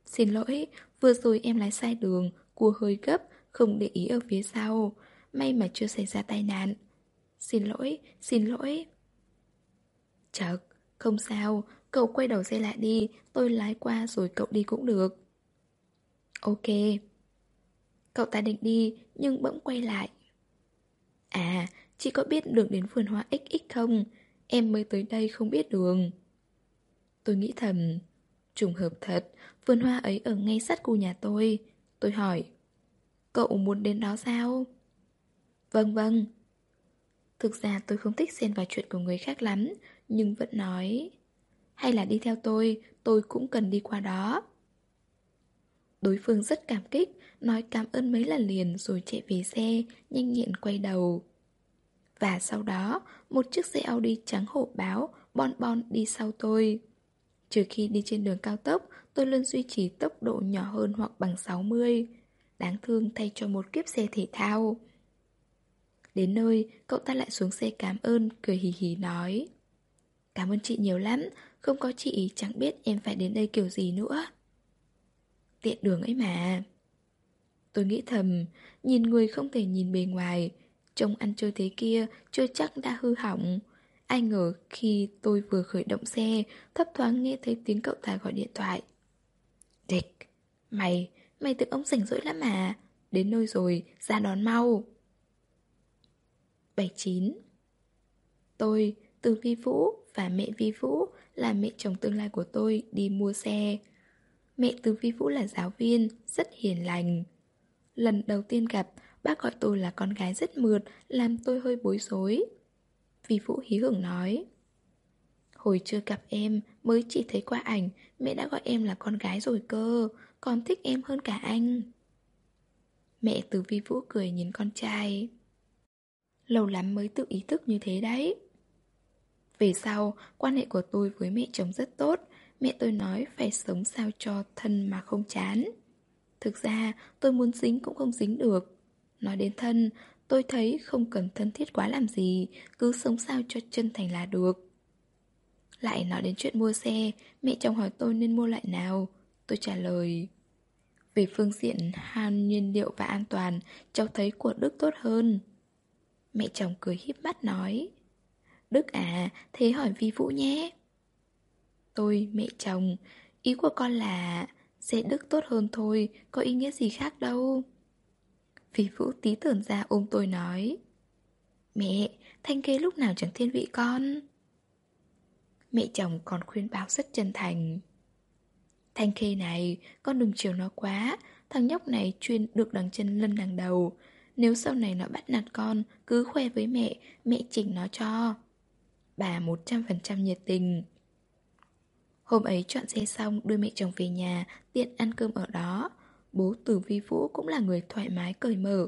Xin lỗi, vừa rồi em lái sai đường, cua hơi gấp, không để ý ở phía sau. May mà chưa xảy ra tai nạn. Xin lỗi, xin lỗi. Chật, không sao, cậu quay đầu xe lại đi, tôi lái qua rồi cậu đi cũng được. Ok. Cậu ta định đi, nhưng bỗng quay lại. À, chị có biết đường đến vườn hoa XX không? Em mới tới đây không biết đường. Tôi nghĩ thầm, trùng hợp thật, vườn hoa ấy ở ngay sát khu nhà tôi. Tôi hỏi, cậu muốn đến đó sao? Vâng vâng. Thực ra tôi không thích xen vào chuyện của người khác lắm, nhưng vẫn nói, hay là đi theo tôi, tôi cũng cần đi qua đó. Đối phương rất cảm kích, nói cảm ơn mấy lần liền rồi chạy về xe, nhanh nhẹn quay đầu. Và sau đó, một chiếc xe Audi trắng hổ báo, bon bon đi sau tôi. Trừ khi đi trên đường cao tốc, tôi luôn duy trì tốc độ nhỏ hơn hoặc bằng 60. Đáng thương thay cho một kiếp xe thể thao. Đến nơi, cậu ta lại xuống xe cảm ơn, cười hì hì nói. Cảm ơn chị nhiều lắm, không có chị chẳng biết em phải đến đây kiểu gì nữa. Tiện đường ấy mà. Tôi nghĩ thầm, nhìn người không thể nhìn bề ngoài, Trông ăn chơi thế kia chưa chắc đã hư hỏng Ai ngờ khi tôi vừa khởi động xe Thấp thoáng nghe thấy tiếng cậu ta gọi điện thoại Địch Mày, mày tự ông rảnh rỗi lắm mà. Đến nơi rồi, ra đón mau. 79 Tôi, từ Vi Vũ và mẹ Vi Vũ là mẹ chồng tương lai của tôi đi mua xe. Mẹ từ Vi Vũ là giáo viên, rất hiền lành. Lần đầu tiên gặp, Bác gọi tôi là con gái rất mượt Làm tôi hơi bối rối. Vi Vũ hí hưởng nói Hồi chưa gặp em Mới chỉ thấy qua ảnh Mẹ đã gọi em là con gái rồi cơ. Còn thích em hơn cả anh. Mẹ từ Vi Vũ cười nhìn con trai. Lâu lắm mới tự ý thức như thế đấy. Về sau, quan hệ của tôi với mẹ chồng rất tốt. Mẹ tôi nói phải sống sao cho thân mà không chán. Thực ra tôi muốn dính cũng không dính được. Nói đến thân Tôi thấy không cần thân thiết quá làm gì Cứ sống sao cho chân thành là được. Lại nói đến chuyện mua xe Mẹ chồng hỏi tôi nên mua loại nào. Tôi trả lời Về phương diện han nhiên liệu và an toàn Cháu thấy của Đức tốt hơn. Mẹ chồng cười híp mắt nói Đức à, thế hỏi Vi Vũ nhé. Tôi, mẹ chồng Ý của con là Xe Đức tốt hơn thôi Có ý nghĩa gì khác đâu. Vi Vũ tí tưởng ra ôm tôi nói Mẹ, Thanh Kê lúc nào chẳng thiên vị con? Mẹ chồng còn khuyên bảo rất chân thành Thanh Khê này, con đừng chiều nó quá Thằng nhóc này chuyên được đằng chân lân đằng đầu. Nếu sau này nó bắt nạt con Cứ khoe với mẹ Mẹ chỉnh nó cho. Bà 100% nhiệt tình. Hôm ấy chọn xe xong đưa mẹ chồng về nhà Tiện ăn cơm ở đó. Bố từ Vi Vũ cũng là người thoải mái cởi mở.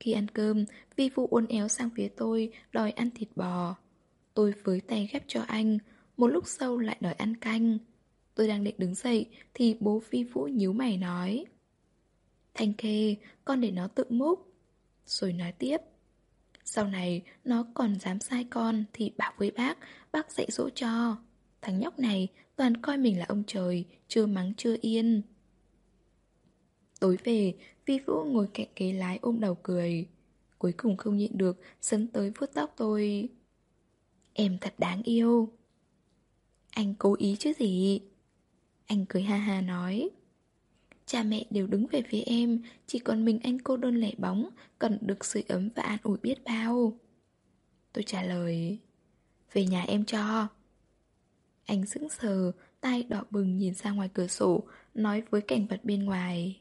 Khi ăn cơm Vi Vũ uốn éo sang phía tôi Đòi ăn thịt bò. Tôi với tay ghép cho anh Một lúc sau lại đòi ăn canh. Tôi đang định đứng dậy Thì bố phi Vũ nhíu mày nói. Thanh Khê, Con để nó tự múc. Rồi nói tiếp. Sau này, nó còn dám sai con Thì bảo với bác Bác dạy dỗ cho. Thằng nhóc này toàn coi mình là ông trời, Chưa mắng chưa yên. Tối về, phi Vũ ngồi cạnh ghế lái ôm đầu cười. Cuối cùng không nhịn được, Sấn tới vuốt tóc tôi. Em thật đáng yêu. Anh cố ý chứ gì? Anh cười ha ha nói. Cha mẹ đều đứng về phía em Chỉ còn mình anh cô đơn lẻ bóng Cần được sưởi ấm và an ủi biết bao. Tôi trả lời Về nhà em cho. Anh sững sờ tay đỏ bừng nhìn ra ngoài cửa sổ Nói với cảnh vật bên ngoài.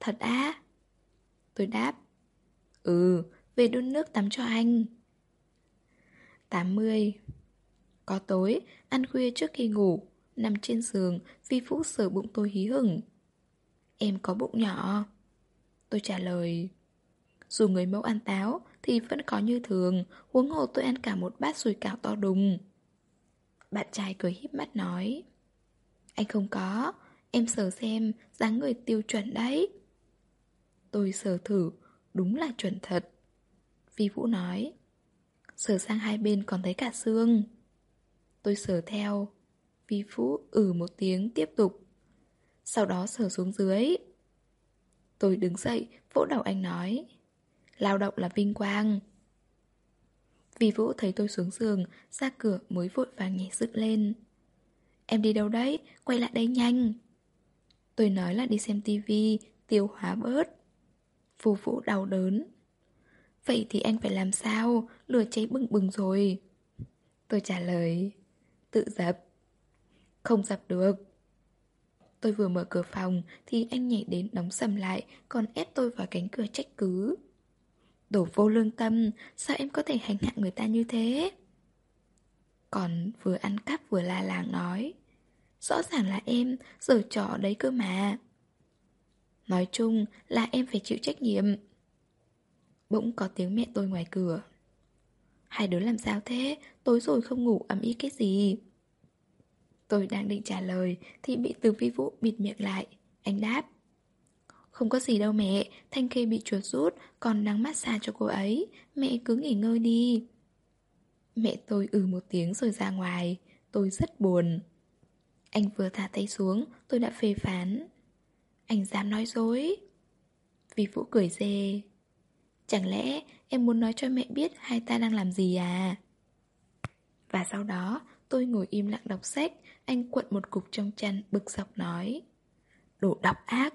Thật á? Tôi đáp Ừ, về đun nước tắm cho anh. 80 Có tối, ăn khuya trước khi ngủ Nằm trên giường, Vi Phúc sờ bụng tôi hí hửng. Em có bụng nhỏ. Tôi trả lời Dù người mẫu ăn táo Thì vẫn có như thường Huống hồ tôi ăn cả một bát sùi cảo to đùng. Bạn trai cười híp mắt nói Anh không có Em sờ xem dáng người tiêu chuẩn đấy. Tôi sờ thử Đúng là chuẩn thật. Vi Vũ nói Sờ sang hai bên còn thấy cả xương. Tôi sờ theo Vi Vũ ử ừ một tiếng tiếp tục. Sau đó sờ xuống dưới. Tôi đứng dậy, Vỗ đầu anh nói, Lao động là vinh quang. Vi Vũ thấy tôi xuống giường, Ra cửa mới vội vàng nhảy dựng lên. Em đi đâu đấy? Quay lại đây nhanh. Tôi nói là đi xem tivi Tiêu hóa bớt. Phù Vũ đau đớn. Vậy thì anh phải làm sao? Lửa cháy bừng bừng rồi. Tôi trả lời, Tự dập. Không dập được. Tôi vừa mở cửa phòng Thì anh nhảy đến đóng sầm lại, Còn ép tôi vào cánh cửa trách cứ. Đổ vô lương tâm, Sao em có thể hành hạ người ta như thế? Còn vừa ăn cắp vừa la làng nói, Rõ ràng là em, Giờ trò đấy cơ mà. Nói chung là em phải chịu trách nhiệm. Bỗng có tiếng mẹ tôi ngoài cửa. Hai đứa làm sao thế? Tối rồi không ngủ ấm ý cái gì? Tôi đang định trả lời, Thì bị từ vi vũ bịt miệng lại. Anh đáp. Không có gì đâu mẹ, Thanh Khê bị chuột rút, Còn đang massage cho cô ấy. Mẹ cứ nghỉ ngơi đi. Mẹ tôi ừ một tiếng rồi ra ngoài. Tôi rất buồn. Anh vừa thả tay xuống, Tôi đã phê phán. Anh dám nói dối. Vì Vũ cười dê. Chẳng lẽ em muốn nói cho mẹ biết hai ta đang làm gì à? Và sau đó, tôi ngồi im lặng đọc sách anh cuộn một cục trong chăn, bực dọc nói. Đồ độc ác.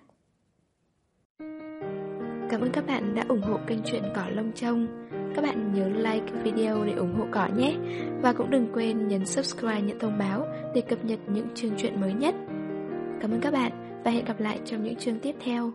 Cảm ơn các bạn đã ủng hộ kênh truyện Cỏ Lông Trông. Các bạn nhớ like video để ủng hộ cỏ nhé. Và cũng đừng quên nhấn subscribe, nhận thông báo để cập nhật những chương truyện mới nhất. Cảm ơn các bạn và hẹn gặp lại trong những chương tiếp theo.